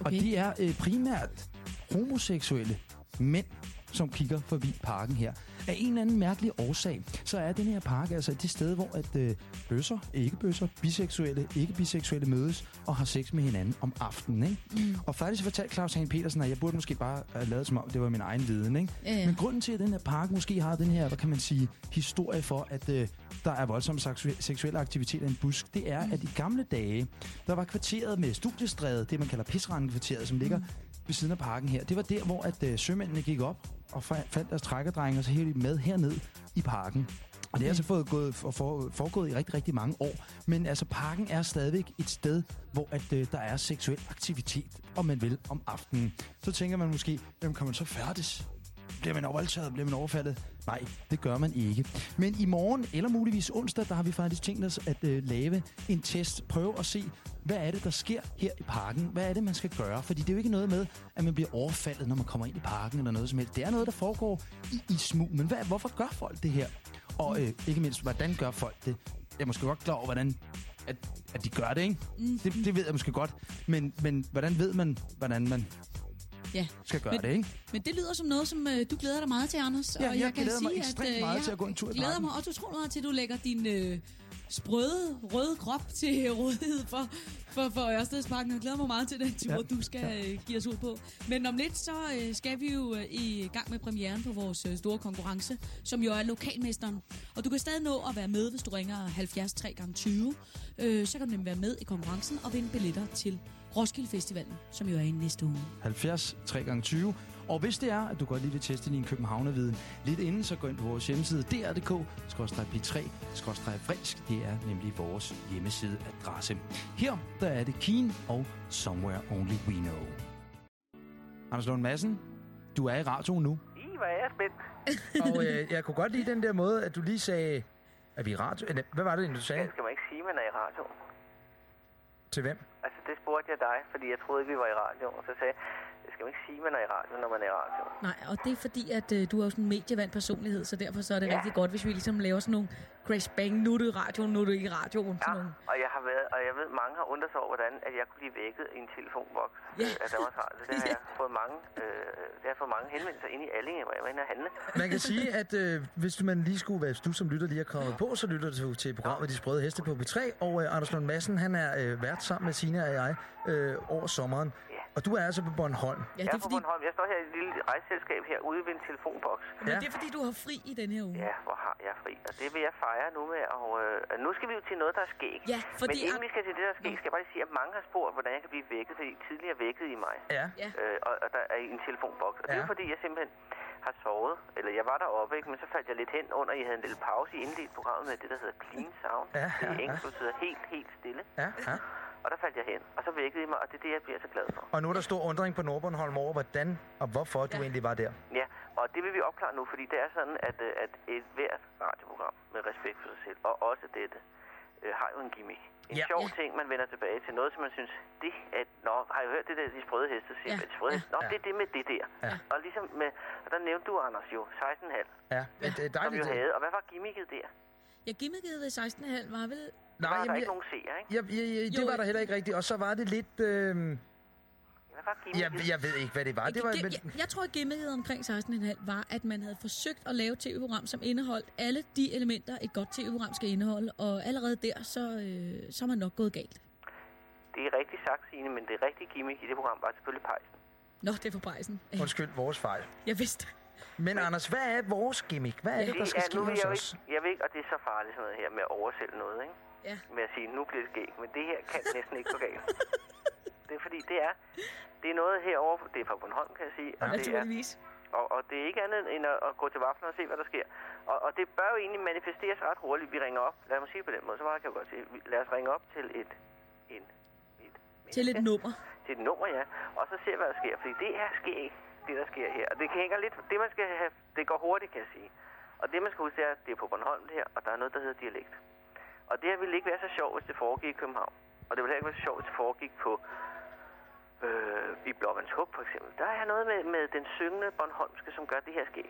Okay. Og de er øh, primært homoseksuelle mænd, som kigger forbi parken her. Af en eller anden mærkelig årsag, så er den her park altså det sted, hvor at øh, bøsser, ikke bøsser, biseksuelle, ikke biseksuelle mødes og har sex med hinanden om aftenen. Ikke? Mm. Og faktisk fortalte Claus Hagen Petersen, at jeg burde måske bare have lavet som om, det var min egen viden. Ikke? Ja, ja. Men grunden til, at den her park måske har den her, hvad kan man sige, historie for, at øh, der er voldsom seksu- seksuel aktivitet i en busk, det er, at i gamle dage, der var kvarteret med studiestrædet, det man kalder Pisranden-kvarteret, som ligger ved siden af parken her. Det var der, hvor at øh, sømændene gik op og fa- fandt deres trækkerdrenge, og så hævde de med herned i parken. Og det er altså fået gået, for, for, foregået i rigtig, rigtig mange år. Men altså, parken er stadigvæk et sted, hvor at, øh, der er seksuel aktivitet, om man vil, om aftenen. Så tænker man måske, hvem kan man så færdes? Bliver man overtaget? Bliver man overfaldet? Nej, det gør man ikke. Men i morgen, eller muligvis onsdag, der har vi faktisk tænkt os at øh, lave en test. Prøve at se, hvad er det, der sker her i parken? Hvad er det, man skal gøre? Fordi det er jo ikke noget med, at man bliver overfaldet, når man kommer ind i parken eller noget som helst. Det er noget, der foregår i, i smug. Men hvad, hvorfor gør folk det her? Og øh, ikke mindst, hvordan gør folk det? Jeg er måske godt klar over, hvordan at, at de gør det, ikke? Mm. Det, det ved jeg måske godt. Men, men hvordan ved man, hvordan man Ja. skal gøre Men- det, ikke? Men det lyder som noget, som øh, du glæder dig meget til, Anders. Ja, og jeg kan glæder mig sige, ekstremt at, øh, meget jeg til at gå en tur i glæder parken. mig også utrolig meget til, at du lægger din øh, sprøde, røde krop til [laughs] rådighed for, for, for Ørstedsparken. Jeg glæder mig meget til den tur, Ja, du skal øh, give os ud på. Men om lidt, så øh, skal vi jo øh, i gang med premieren på vores øh, store konkurrence, som jo er lokalmesteren. Og du kan stadig nå at være med, hvis du ringer 70 3 gange 20 øh, Så kan du nemlig være med i konkurrencen og vinde billetter til Roskilde Festivalen, som jo er i næste uge. 70 3 gange 20 Og hvis det er, at du godt lige vil teste din københavnerviden lidt inden, så gå ind på vores hjemmeside dr.dk-p3 frisk. Det er nemlig vores hjemmesideadresse. Her der er det Keen og Somewhere Only We Know. Anders Lund Madsen, du er i radioen nu. I, hvad er jeg spændt? [laughs] Og øh, jeg kunne godt lide den der måde, at du lige sagde, at vi er i radio. Hvad var det, du sagde? Ja, skal man ikke sige, man er i radioen? Til hvem? Altså, det spurgte jeg dig, fordi jeg troede ikke, vi var i radioen. Og så sagde jeg, det skal man ikke sige, at man er i radioen, når man er i radioen. Nej, og det er fordi, at øh, du er jo sådan en medievand personlighed, så derfor så er det Ja. rigtig godt, hvis vi ligesom laver sådan nogle crash bang, nu er du i radioen, nu er du ikke i radioen. Ja, nogle. og jeg har været, og jeg ved, mange har undret sig over, hvordan at jeg kunne blive vækket i en telefonboks Ja. af Danmarks Radio. Det har Ja. jeg fået mange, øh, det har fået mange henvendelser ind i Allinge, hvor jeg var inde og handle. Man kan sige, at øh, hvis man lige skulle være, hvis du som lytter lige er kommet på, så lytter du til programmet De Sprøde Heste på B3, og øh, Anders Lund Madsen, han er øh, vært sammen med Sina og jeg øh, over sommeren. Ja. Og du er altså på Bornholm. Ja, jeg det er er på Bornholm. Jeg står her i et lille rejseselskab her ude ved en telefonboks. men Ja. det er fordi, du har fri i denne her uge. Ja, hvor har jeg fri. Og det vil jeg fejre nu med. Og øh, nu skal vi jo til noget, der er skæg. Ja, Men fordi... inden vi skal til det, der er skæg, skal jeg bare lige sige, at mange har spurgt, hvordan jeg kan blive vækket, fordi tidligere vækkede i mig. Ja. Ja. øh, og, og der er i en telefonboks. Og det er Ja. fordi, jeg simpelthen har sovet, eller jeg var deroppe, ikke? men så faldt jeg lidt hen under, I havde en lille pause i indledt programmet med det, der hedder clean sound. Ja, det ja, er engelsk betyder helt, helt stille. Ja, ja. Og der faldt jeg hen, og så vækkede I mig, og det er det, jeg bliver så glad for. Og nu er der stor undring på Nordbornholm over, hvordan og hvorfor du Ja. egentlig var der. Ja, og det vil vi opklare nu, fordi det er sådan, at, øh, at et hvert radioprogram med respekt for sig selv, og også dette, øh, har jo en gimmick. En Ja. sjov Ja. ting, man vender tilbage til. Noget, som man synes, det er... Nå, har I hørt det der, de sprøde heste siger? Ja. De sprøde heste. Nå, Ja. det er det med det der. Ja. Og ligesom med... Og der nævnte du, Anders, jo 16,5. Ja, det er som dejligt. jo havde. Og hvad var gimmicket der? Jeg gimmickede ved 16,5 var vel... Der Nej, var der jamen, ikke jeg, nogen seer, ikke? jeg, jeg, jeg, det Jo. var der heller ikke rigtigt. Og så var det lidt... Øh, jeg, gimmicket? jeg ved ikke, hvad det var. Det var, jeg, men, jeg, jeg tror, at gimmicket omkring 16,5 var, at man havde forsøgt at lave et tv-program, som indeholdt alle de elementer, et godt tv-program skal indeholde. Og allerede der, så, øh, så er man nok gået galt. Det er rigtig sagt, Signe, men det rigtige gimmick i det program var selvfølgelig pejsen. Nå, det er for prejsen. Undskyld, vores fejl. Jeg vidste. Men Anders, hvad er vores gimmick? Hvad er det, der skal ja, ske nu jeg, os? ikke, jeg ved ikke, og det er så farligt sådan noget her med at oversælge noget, ikke? Ja. Med at sige, nu bliver det skægt, men det her kan [laughs] næsten ikke gå galt. Det er fordi, det er, det er noget herovre, det er fra Bornholm, kan jeg sige, og, det er, og, og det er ikke andet end at, at gå til vaflen og se, hvad der sker. Og, og det bør jo egentlig manifesteres ret hurtigt. Vi ringer op, lad mig sige på den måde, så meget kan jeg godt sige. Vi- Lad os ringe op til et, en, et Til et nummer. til et nummer, ja. Og så ser, hvad der sker. Fordi det er sker ikke, det der sker her. Og det hænger lidt... Det, man skal have... Det går hurtigt, kan jeg sige. Og det, man skal huske, det er, at det er på Bornholm, det her. Og der er noget, der hedder dialekt. Og det her ville ikke være så sjovt, hvis det foregik i København. Og det ville heller ikke være så sjovt, hvis det foregik på... Øh, I Blåvands Hug, for eksempel. Der er noget med, med den syngende Bornholmske, som gør det her ske.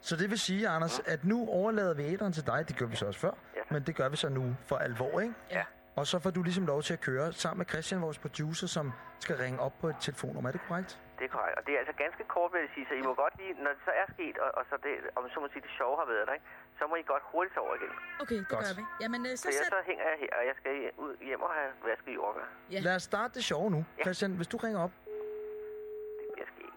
Så det vil sige, Anders, at nu overlader vi æderen til dig. Det gør vi så også før. Ja. Men det gør vi så nu for alvor, ikke? Ja. Og så får du ligesom lov til at køre sammen med Christian, vores producer, som skal ringe op på et telefonnummer. Er det korrekt? Det er korrekt. Og det er altså ganske kort, vil jeg sige. Så I må godt lige, når det så er sket, og, og så det, om så må sige, det sjove har været der, ikke? så må I godt hurtigt tage over igen. Okay, det Godt. gør vi. Jamen, øh, så Så, jeg, så hænger jeg her, og jeg skal ud hjem og have vasket jordbær. Ja. Lad os starte det sjove nu. Christian, hvis du ringer op. Det bliver sket.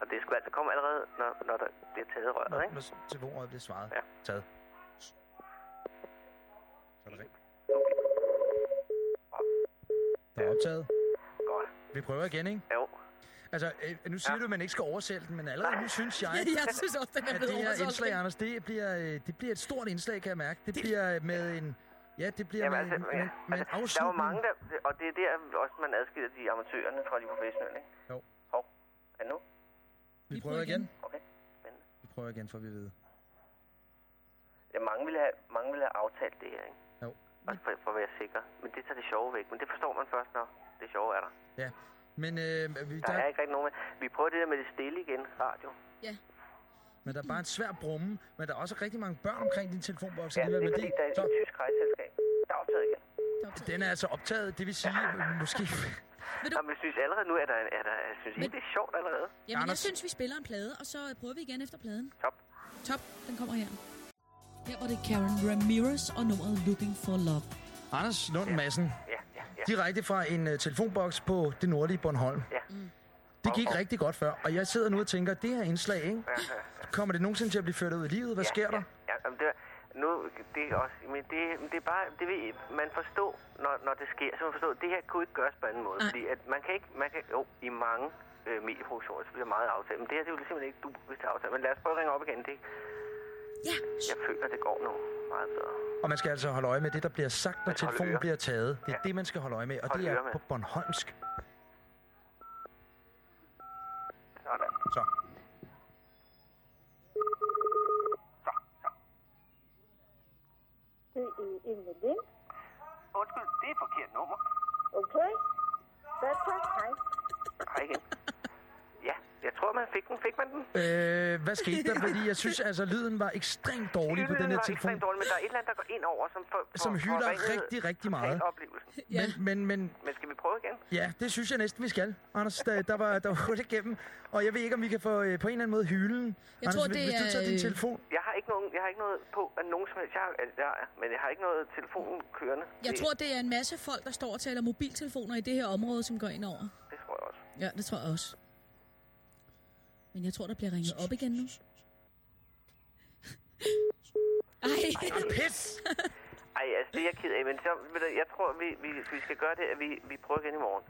Og det skulle altså komme allerede, når, når der bliver taget røret, Når, ikke? når telefonrøret bliver svaret. Ja. Taget. Så er det rigtigt. Der er optaget. Godt. Vi prøver igen, ikke? Jo. Altså, øh, nu siger ja. du, at man ikke skal oversælge den, men allerede nu synes jeg, [laughs] Jeg synes også, den er at det her indslag, Anders, det bliver, øh, det bliver et stort indslag, kan jeg mærke. Det bliver med en... Ja, det bliver Jamen, med, altså, en, med, ja, med en altså, der er jo mange, der, og det er der også, man adskiller de amatørerne fra de professionelle, ikke? Jo. Hov. Er det nu? Vi prøver igen. Okay. Spændende. Vi prøver igen, for vi ved. Ja, mange ville have, mange ville have aftalt det her, ikke? Også for, for at være sikker. Men det tager det sjove væk. Men det forstår man først, når det sjove er der. Ja. Men, øh, vi, Der der, er ikke rigtig nogen med. Vi prøver det der med det stille igen, radio. men der er bare en svær brumme, men der er også rigtig mange børn omkring din telefonboks. Ja, det er fordi, der er så, et tysk rejseselskab. Der er optaget igen. den er altså optaget, det vil sige, [laughs] måske... Vil du... Jamen, jeg synes allerede nu, er der, er der jeg synes Men- det er sjovt allerede. Jamen, jeg Anders. synes, vi spiller en plade, og så prøver vi igen efter pladen. Top. Top, den kommer her. Her var det Karen Ramirez og nummeret Looking for Love. Anders Lund Madsen, Ja, ja, ja. direkte fra en uh, telefonboks på det nordlige Bornholm. Ja. Det gik rigtig godt før, og jeg sidder nu og tænker, det her indslag, ikke? Ja, ja. kommer det nogensinde til at blive ført ud i livet? Hvad sker der? Ja, ja jamen, det, er- nu, det er også, men det, det er bare, det vil man forstå, når, når det sker, så man forstå, at det her kunne ikke gøres på anden måde, Nej. fordi at man kan ikke, man kan, jo, i mange øh, medieproduktioner, så bliver meget aftalt, men det her, det er jo simpelthen ikke du, hvis det er aftalt, men lad os prøve at ringe op igen, det, Ja, jeg føler, det går nu meget bedre. Og man skal altså holde øje med det, der bliver sagt, når telefonen øre. bliver taget. Det er Ja. det, man skal holde øje med, og Hold det er på Bornholmsk. Sådan. Så. Det er Inge Lind. Undskyld, det er et forkert nummer. Okay. Hvad tak? Hej. Hej igen. Jeg tror, man fik den. Fik man den? Øh, hvad skete der? Fordi jeg synes, [laughs] altså, lyden var ekstremt dårlig på den her var telefon. ekstremt dårlig, men der er et eller andet, der går ind over, som, for, for, Som hylder rigtig, rigtig meget. ja. Men, men, men Men skal vi prøve igen? ja, det synes jeg næsten, vi skal. Anders, der, der var, der var hul igennem. Og jeg ved ikke, om vi kan få øh, på en eller anden måde hylden. Jeg Anders, tror, hvis- det hvis du tager er, din øh, telefon. Jeg har ikke, nogen, jeg har ikke noget på, at nogen som helst... Jeg har, altså, jeg men jeg har ikke noget telefonen kørende. Jeg det, tror, det er en masse folk, der står og taler mobiltelefoner i det her område, som går ind over. Det tror jeg også. Ja, det tror jeg også. Men jeg tror, der bliver ringet op igen nu. Ej, Pis! Ej, altså det er jeg ked af, men så, jeg tror, vi, vi, vi skal gøre det, at vi, vi prøver igen i morgen.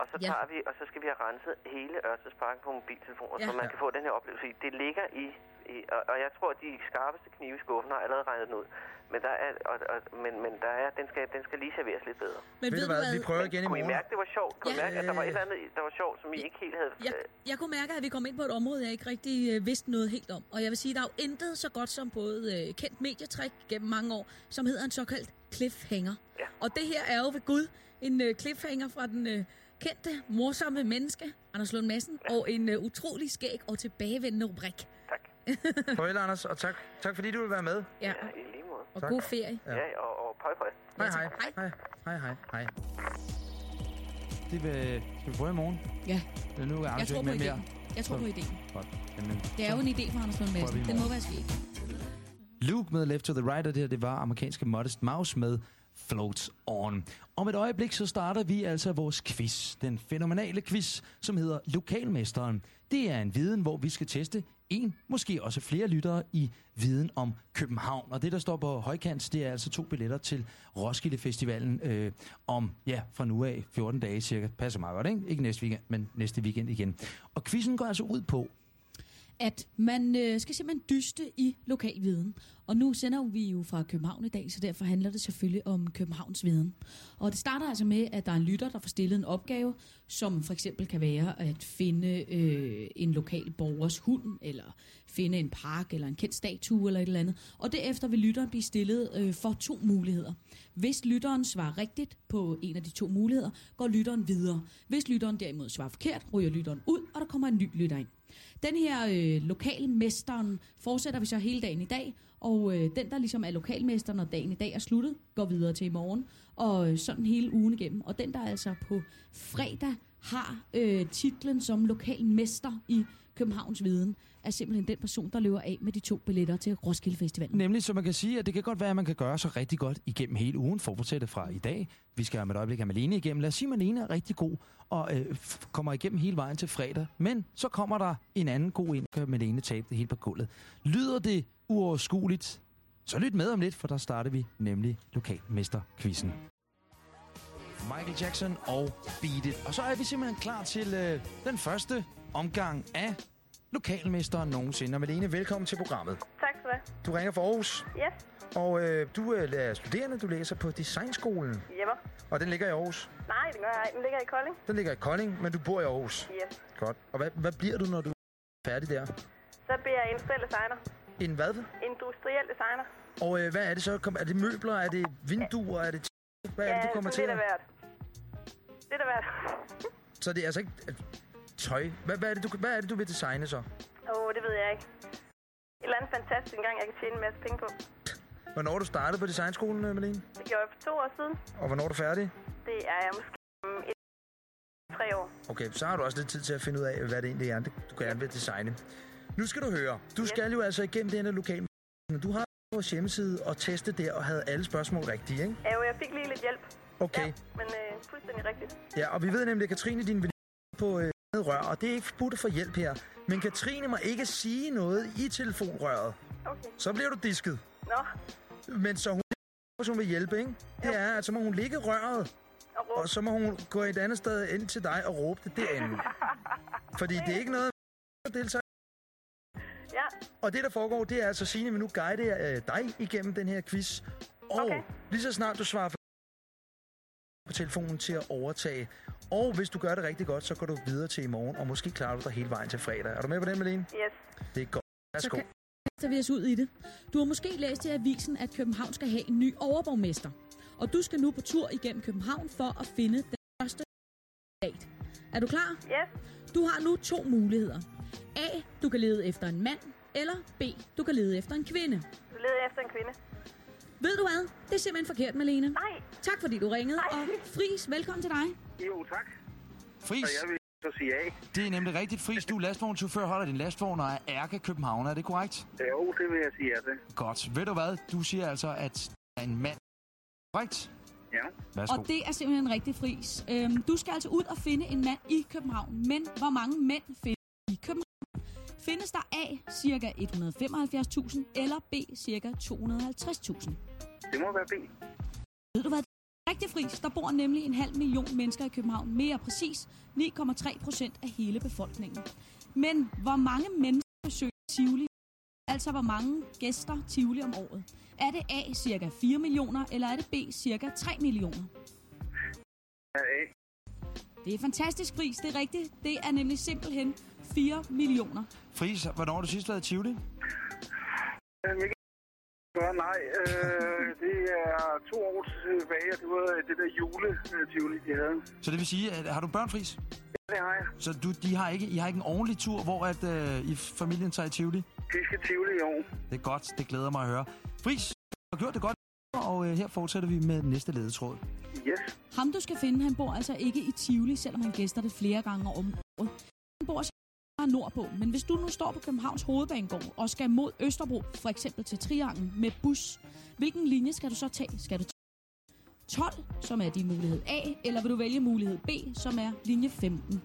Og så, Ja. tager vi, og så skal vi have renset hele Ørstedsparken på mobiltelefoner, Ja. så man kan få den her oplevelse. i. Det ligger i, i og, og, jeg tror, at de skarpeste knive i skuffen har allerede regnet den ud. Men, der er, og, og, men, men der er, den, skal, den skal lige serveres lidt bedre. men Ved du hvad, vi prøver igen i Kunne I morgen. mærke, det var sjovt? Kunne I Ja. mærke, at der var et eller andet, der var sjovt, som I ikke helt havde... jeg, jeg kunne mærke, at vi kom ind på et område, jeg ikke rigtig øh, vidste noget helt om. Og jeg vil sige, der er jo intet så godt som både øh, kendt medietrik gennem mange år, som hedder en såkaldt cliffhanger. Ja. Og det her er jo ved Gud en øh, cliffhanger fra den øh, kendte, morsomme menneske, Anders Lund Madsen, og en øh, utrolig skæg og tilbagevendende rubrik. Tak. [laughs] Farvel, Anders, og tak, tak fordi du vil være med. Ja, Ja, i lige måde. og Tak. god ferie. Ja. Ja, og, og pøj, pøj. Hej, Ja, hej. Hej, hej, hej, hej. Det vil, skal vi prøve i morgen? Ja, Det er nu er jeg Anders tror ikke på med mere. Jeg tror på ideen. Godt. Jamen, Det er jo en idé fra Anders Lund Madsen. Den må være sket. Luke med Left to the Right, og det her, det var amerikanske Modest Mouse med Floats On. Om et øjeblik så starter vi altså vores quiz. Den fænomenale quiz, som hedder Lokalmesteren. Det er en viden, hvor vi skal teste en, måske også flere lyttere i viden om København. Og det, der står på højkant, det er altså to billetter til Roskilde Festivalen øh, om, ja, fra nu af 14 dage cirka. Passer meget godt, ikke? Ikke næste weekend, men næste weekend igen. Og quizzen går altså ud på, at man øh, skal simpelthen dyste i lokal viden. Og nu sender vi jo fra København i dag, så derfor handler det selvfølgelig om Københavns viden. Og det starter altså med, at der er en lytter, der får stillet en opgave, som for eksempel kan være at finde øh, en lokal borgers hund, eller finde en park, eller en kendt statue, eller et eller andet. Og derefter vil lytteren blive stillet øh, for to muligheder. Hvis lytteren svarer rigtigt på en af de to muligheder, går lytteren videre. Hvis lytteren derimod svarer forkert, ryger lytteren ud, og der kommer en ny lytter ind. Den her øh, lokalmesteren fortsætter vi så hele dagen i dag, og øh, den, der ligesom er lokalmesteren, når dagen i dag er sluttet, går videre til i morgen, og øh, sådan hele ugen igennem. Og den, der altså på fredag har øh, titlen som lokalmester i Københavns Viden, er simpelthen den person, der løber af med de to billetter til Roskilde Festivalen. Nemlig, så man kan sige, at det kan godt være, at man kan gøre så rigtig godt igennem hele ugen, fortsætte fra i dag. Vi skal om et øjeblik have Malene igennem. Lad os sige, at Malene er rigtig god og øh, kommer igennem hele vejen til fredag. Men så kommer der en anden god ind, kan Malene tabe det hele på gulvet. Lyder det uoverskueligt? Så lyt med om lidt, for der starter vi nemlig lokalmesterquizzen. Michael Jackson og Beat It. Og så er vi simpelthen klar til øh, den første omgang af lokalmesteren nogensinde. Og Malene, velkommen til programmet. Tak skal du have. Du ringer fra Aarhus, Yes, og øh, du øh, er studerende, du læser på Designskolen, hjemme. og den ligger i Aarhus. Nej, det gør jeg ikke. Den ligger i Kolding. Den ligger i Kolding, men du bor i Aarhus. Yes. Godt. Og hvad, hvad bliver du, når du er færdig der? Så bliver jeg industriel designer. En hvad? Industriel designer. Og øh, hvad er det så? Er det møbler? Er det vinduer? Er det hvad er det, du kommer til? at- af hvert. Lidt af hvert. Så det er altså ikke tøj. Hvad, hvad, er det, du, hvad er det, du vil designe så? Åh, oh, det ved jeg ikke. Et eller andet fantastisk engang, jeg kan tjene en masse penge på. Hvornår du startede på Designskolen, øh, Malene? Det gjorde jeg for to år siden. Og hvornår er du færdig? Det er jeg måske om et, tre år. Okay, så har du også lidt tid til at finde ud af, hvad det egentlig er, du gerne vil designe. Nu skal du høre. Du Yes. skal jo altså igennem den her lokale... Du har vores hjemmeside og teste der og havde alle spørgsmål rigtige, ikke? Ja, jo, jeg fik lige lidt hjælp. Okay. Ja, men øh, fuldstændig rigtigt. Ja, og vi ved nemlig, at Katrine, din veninde, på øh, rør, og det er ikke forbudt at få hjælp her. Men Katrine må ikke sige noget i telefonrøret. Okay. Så bliver du disket. Nå, Men så hun, hvis hun vil hjælpe, ikke? Det er, at så må hun ligge røret, og og så må hun gå et andet sted ind til dig og råbe det derinde. [laughs] Fordi det er ikke noget, at deltage. Ja, Og det, der foregår, det er altså, Signe vil nu guide øh, dig igennem den her quiz. Og Okay. lige så snart du svarer på telefonen til at overtage. Og hvis du gør det rigtig godt, så går du videre til i morgen, og måske klarer du dig hele vejen til fredag. Er du med på den, Malene? yes. Det er godt. Værsgo. Så kaster vi os ud i det. Du har måske læst i avisen, at København skal have en ny overborgmester. Og du skal nu på tur igennem København for at finde den første kandidat. Er du klar? Yes. Du har nu to muligheder. A. Du kan lede efter en mand. Eller B. Du kan lede efter en kvinde. Du leder efter en kvinde. Ved du hvad? Det er simpelthen forkert, Malene. Nej. Tak fordi du ringede. Nej. Og Fris, velkommen til dig. Jo, tak. Fris, Så jeg vil så sige af. det er nemlig rigtigt. Fris, du er lastvognschauffør, holder din lastvogn og er ærke Københavner. Er det korrekt? Jo, det vil jeg sige ja til. Godt. Ved du hvad? Du siger altså, at der er en mand. Korrekt? Ja. Værsgo. Og det er simpelthen en rigtig fris. Øhm, du skal altså ud og finde en mand i København. Men hvor mange mænd findes i København? Findes der A, cirka 175.000, eller B, cirka 250.000? Det må være B. Ved du hvad? Rigtig fris. Der bor nemlig en halv million mennesker i København. Mere præcis 9,3 procent af hele befolkningen. Men hvor mange mennesker besøger Tivoli? Altså hvor mange gæster Tivoli om året? Er det A, cirka 4 millioner, eller er det B, cirka 3 millioner? A. Det er fantastisk pris, det er rigtigt. Det er nemlig simpelthen 4 millioner. Fris, hvornår har du sidst været i Tivoli? Øhm, jeg kan gøre nej. Øh, [laughs] det er to år tilbage, og det var det der jule-tivoli, de havde. Så det vil sige, at har du børn, Fris? Ja, det har jeg. Så du, de har ikke, I har ikke en ordentlig tur, hvor at, øh, I familien tager i Tivoli? De skal tivoli i år. Det er godt, det glæder mig at høre. Fris, du har gjort det godt, og øh, her fortsætter vi med næste ledetråd. Yes. Ham du skal finde, han bor altså ikke i Tivoli, selvom han gæster det flere gange om året. Han bor nordpå, men hvis du nu står på Københavns Hovedbanegård og skal mod Østerbro, for eksempel til Triangel med bus, hvilken linje skal du så tage? Skal du tage 12, som er din mulighed A, eller vil du vælge mulighed B, som er linje 15? Nu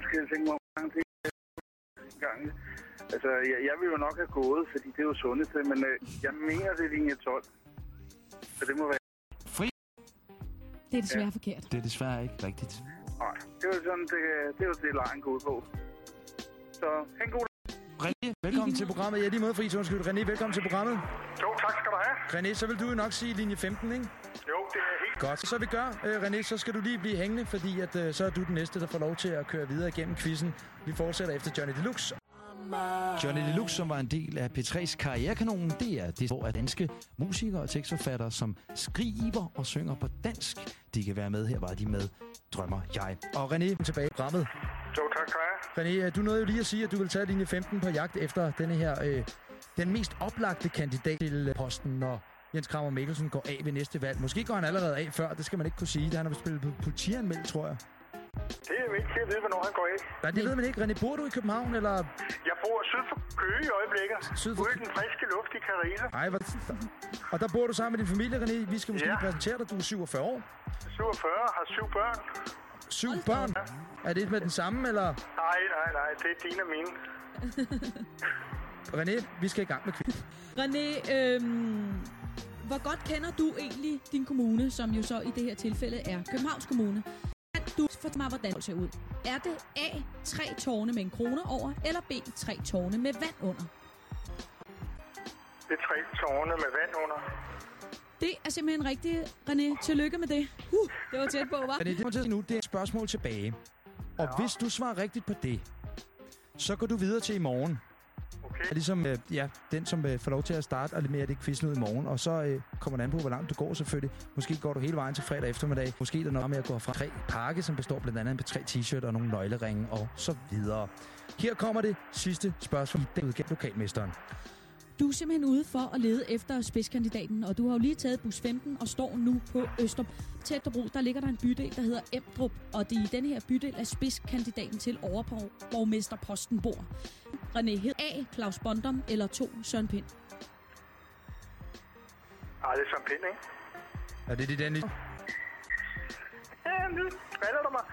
[clears throat] skal jeg tænke mig om gang til en gang. Altså, jeg, jeg vil jo nok have gået, fordi det er jo sundeste, men øh, jeg mener, det er linje 12. Så det må være... Det er desværre ja. forkert. Det er desværre ikke rigtigt. Nej, det er jo sådan, det, det er jo det, lejen går ud på. Så, ha' en god René, velkommen til programmet. Ja, lige måde, Friis, undskyld. René, velkommen til programmet. Jo, tak skal du have. René, så vil du jo nok sige linje 15, ikke? Jo, det er helt... Godt. Så vi gør, uh, René, så skal du lige blive hængende, fordi at, uh, så er du den næste, der får lov til at køre videre igennem quizzen. Vi fortsætter efter Johnny Deluxe. Johnny Deluxe, som var en del af P3's karrierekanonen, det er det, hvor er danske musikere og tekstforfattere, som skriver og synger på dansk. De kan være med. Her var de med Drømmer Jeg. Og René, tilbage i programmet. Jo, tak skal du have. René, øh, du nåede jo lige at sige, at du vil tage linje 15 på jagt efter denne her, øh, den mest oplagte kandidat til posten, når Jens Kramer Mikkelsen går af ved næste valg. Måske går han allerede af før, det skal man ikke kunne sige. Det han har spillet på politianmeldt, tror jeg. Det er jo ikke til at vide, hvornår han går af. Nej, det ved man ikke. René, bor du i København, eller Jeg bor syd for Køge i øjeblikket. Syd for Ude i den friske luft i Carina. Ej, hvor... Og der bor du sammen med din familie, René. Vi skal måske Ja. præsentere dig. Du er 47 år. 47, har syv børn. Syv Hold børn. Er det med den samme, eller? Nej, nej, nej, det er dine og mine. [laughs] René, vi skal i gang med quiz. René, øhm, hvor godt kender du egentlig din kommune, som jo så i det her tilfælde er Københavns Kommune? Du fortælle mig, hvordan det ser ud? Er det A, tre tårne med en krone over, eller B, tre tårne med vand under? Det er tre tårne med vand under. Det er simpelthen rigtigt, René. Tillykke med det. Uh, det var tæt på, var? René, det til nu, det er et spørgsmål tilbage. Og hvis du svarer rigtigt på det, så går du videre til i morgen. Er ligesom øh, ja, den, som øh, får lov til at starte og levere det quizzen ud i morgen. Og så øh, kommer det an på, hvor langt du går selvfølgelig. Måske går du hele vejen til fredag eftermiddag. Måske er der noget med at gå fra tre pakke, som består blandt andet af tre t-shirt og nogle nøgleringe og så videre. Her kommer det sidste spørgsmål i den udgave lokalmesteren. Du er simpelthen ude for at lede efter spidskandidaten, og du har jo lige taget bus 15 og står nu på Øster. Tæt Bro, der ligger der en bydel, der hedder Emdrup, og det er i den her bydel, at spidskandidaten til overborgmesterposten bor. René hed A. Claus Bondum eller 2. Søren Pind. Ej, det er Søren Pind, ikke? Er det det, den Ja, nu falder du mig.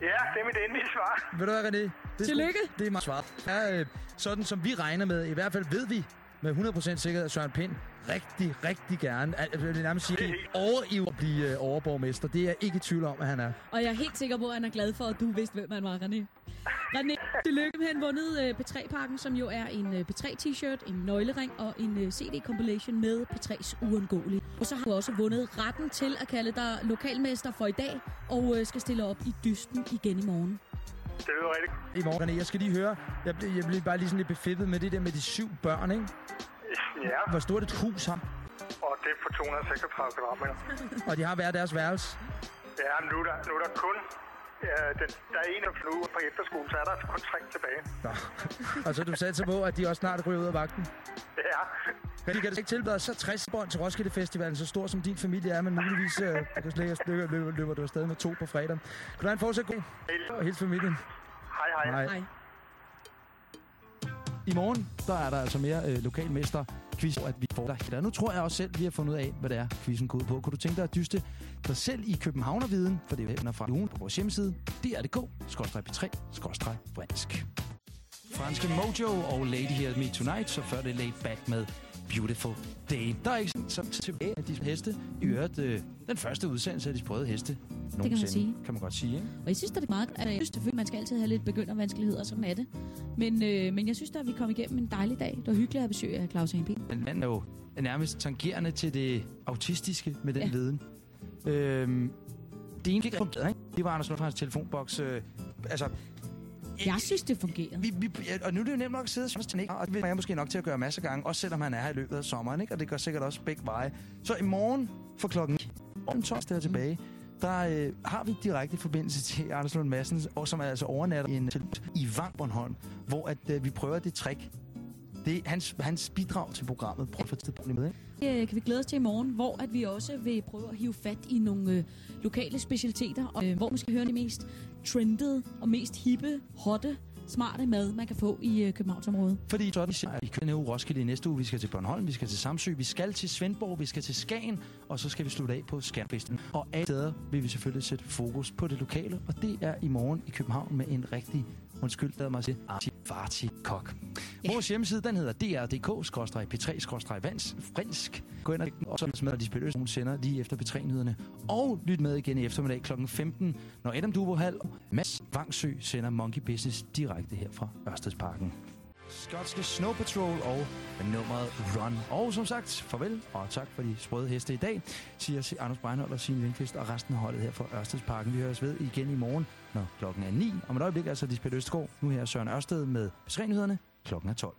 Ja, det er mit endelige svar. Ved du hvad, René? Det er Tillykke. Sgu, det er meget svaret. Ja, øh, sådan som vi regner med, i hvert fald ved vi med 100% sikkerhed, at Søren Pind rigtig, rigtig gerne, jeg vil nærmest sige, overiv at blive øh, overborgmester. Det er jeg ikke i tvivl om, at han er. Og jeg er helt sikker på, at han er glad for, at du vidste, hvem han var, René. René, tillykke med, at han vundet øh, P3-pakken, som jo er en øh, P3-t-shirt, en nøglering og en øh, CD-compilation med P3's uundgåelige. Og så har du også vundet retten til at kalde dig lokalmester for i dag, og øh, skal stille op i dysten igen i morgen. Det lyder rigtig I morgen, jeg skal lige høre, jeg, blev- jeg blev bare lige sådan lidt befippet med det der med de syv børn, ikke? Ja, Hvor stort et hus har, og det er på 236 kvadratmeter. og de har hver deres værelse. Ja, nu er der, nu er der kun... Ja, den, der er en af nu på efterskole, så er der altså kun tre tilbage. Nå. og så du satser på, at de også snart ryger ud af vagten. Ja, René, kan du ikke tilbyde os så 60 bånd til Roskilde Festivalen, så stor som din familie er, men muligvis øh, kan slet ikke løber, løber, løber du afsted med to på fredag. Kan du have en fortsat god og hele familien? hej hej. Hej. I morgen, der er der altså mere øh, lokalmester quiz, at vi får dig. Nu tror jeg også selv, vi har fundet ud af, hvad det er, quizzen går ud på. Kunne du tænke dig at dyste dig selv i Københavnerviden, for det er fra ugen på vores hjemmeside, dr.dk-p3-fransk. Franske Mojo og Lady Here Me Tonight, så før det laid back med Beautiful Day. Der er ikke som tilbage af de heste. I øvrigt øh, den første udsendelse af de sprøde heste. man sige. Kan man godt sige, ikke? Og jeg synes, det er meget, at jeg synes selvfølgelig, man skal altid have lidt begyndervanskeligheder, sådan er det. Men, øh, men jeg synes, at vi kom igennem en dejlig dag. Det var hyggeligt at have besøg af Claus Henby. Men manden er jo nærmest tangerende til det autistiske med den Ja. viden. Øhm, det ene gik ikke? Det var Anders Lund fra hans telefonboks. Øh, altså, Jeg synes, det fungerede. vi, vi, og nu er det jo nemt nok at sidde og spørge, og det jeg måske nok til at gøre masser af gange, også selvom han er her i løbet af sommeren, ikke? og det gør sikkert også begge veje. Så i morgen for klokken om torsdag er tilbage, der øh, har vi direkte forbindelse til Anders Lund Madsen, og som er altså overnatter i en i Vang Bornholm, hvor at, øh, vi prøver det trick. Det er hans, hans bidrag til programmet. Prøv at få tid på det med, ikke? Øh, kan vi glæde os til i morgen, hvor at vi også vil prøve at hive fat i nogle øh, lokale specialiteter, og, øh, hvor man skal høre de mest trendede og mest hippe, hotte smarte mad, man kan få i øh, Københavnsområdet. Fordi i er i København uge Roskilde i næste uge. Vi skal til Bornholm, vi skal til Samsø, vi skal til Svendborg, vi skal til Skagen, og så skal vi slutte af på Skanfesten. Og alle steder vil vi selvfølgelig sætte fokus på det lokale, og det er i morgen i København med en rigtig Undskyld, lad mig sige Arti Varti Kok. Ja. Vores hjemmeside, den hedder dr.dk-p3-vans fransk. Gå ind og så med de spiller hun sender lige efter P3-nyhederne. Og lyt med igen i eftermiddag kl. 15, når Adam Dubohal og Mads Vangsø sender Monkey Business direkte her fra Ørstedsparken. Skotske Snow Patrol og nummeret Run. Og som sagt, farvel og tak for de sprøde heste i dag, siger Anders Breinholt og Signe Lindqvist og resten af holdet her fra Ørstedsparken. Vi høres ved igen i morgen, når klokken er 9. Om et øjeblik altså Lisbeth Østgaard. Nu her Søren Ørsted med Besrenhederne Klokken er 12.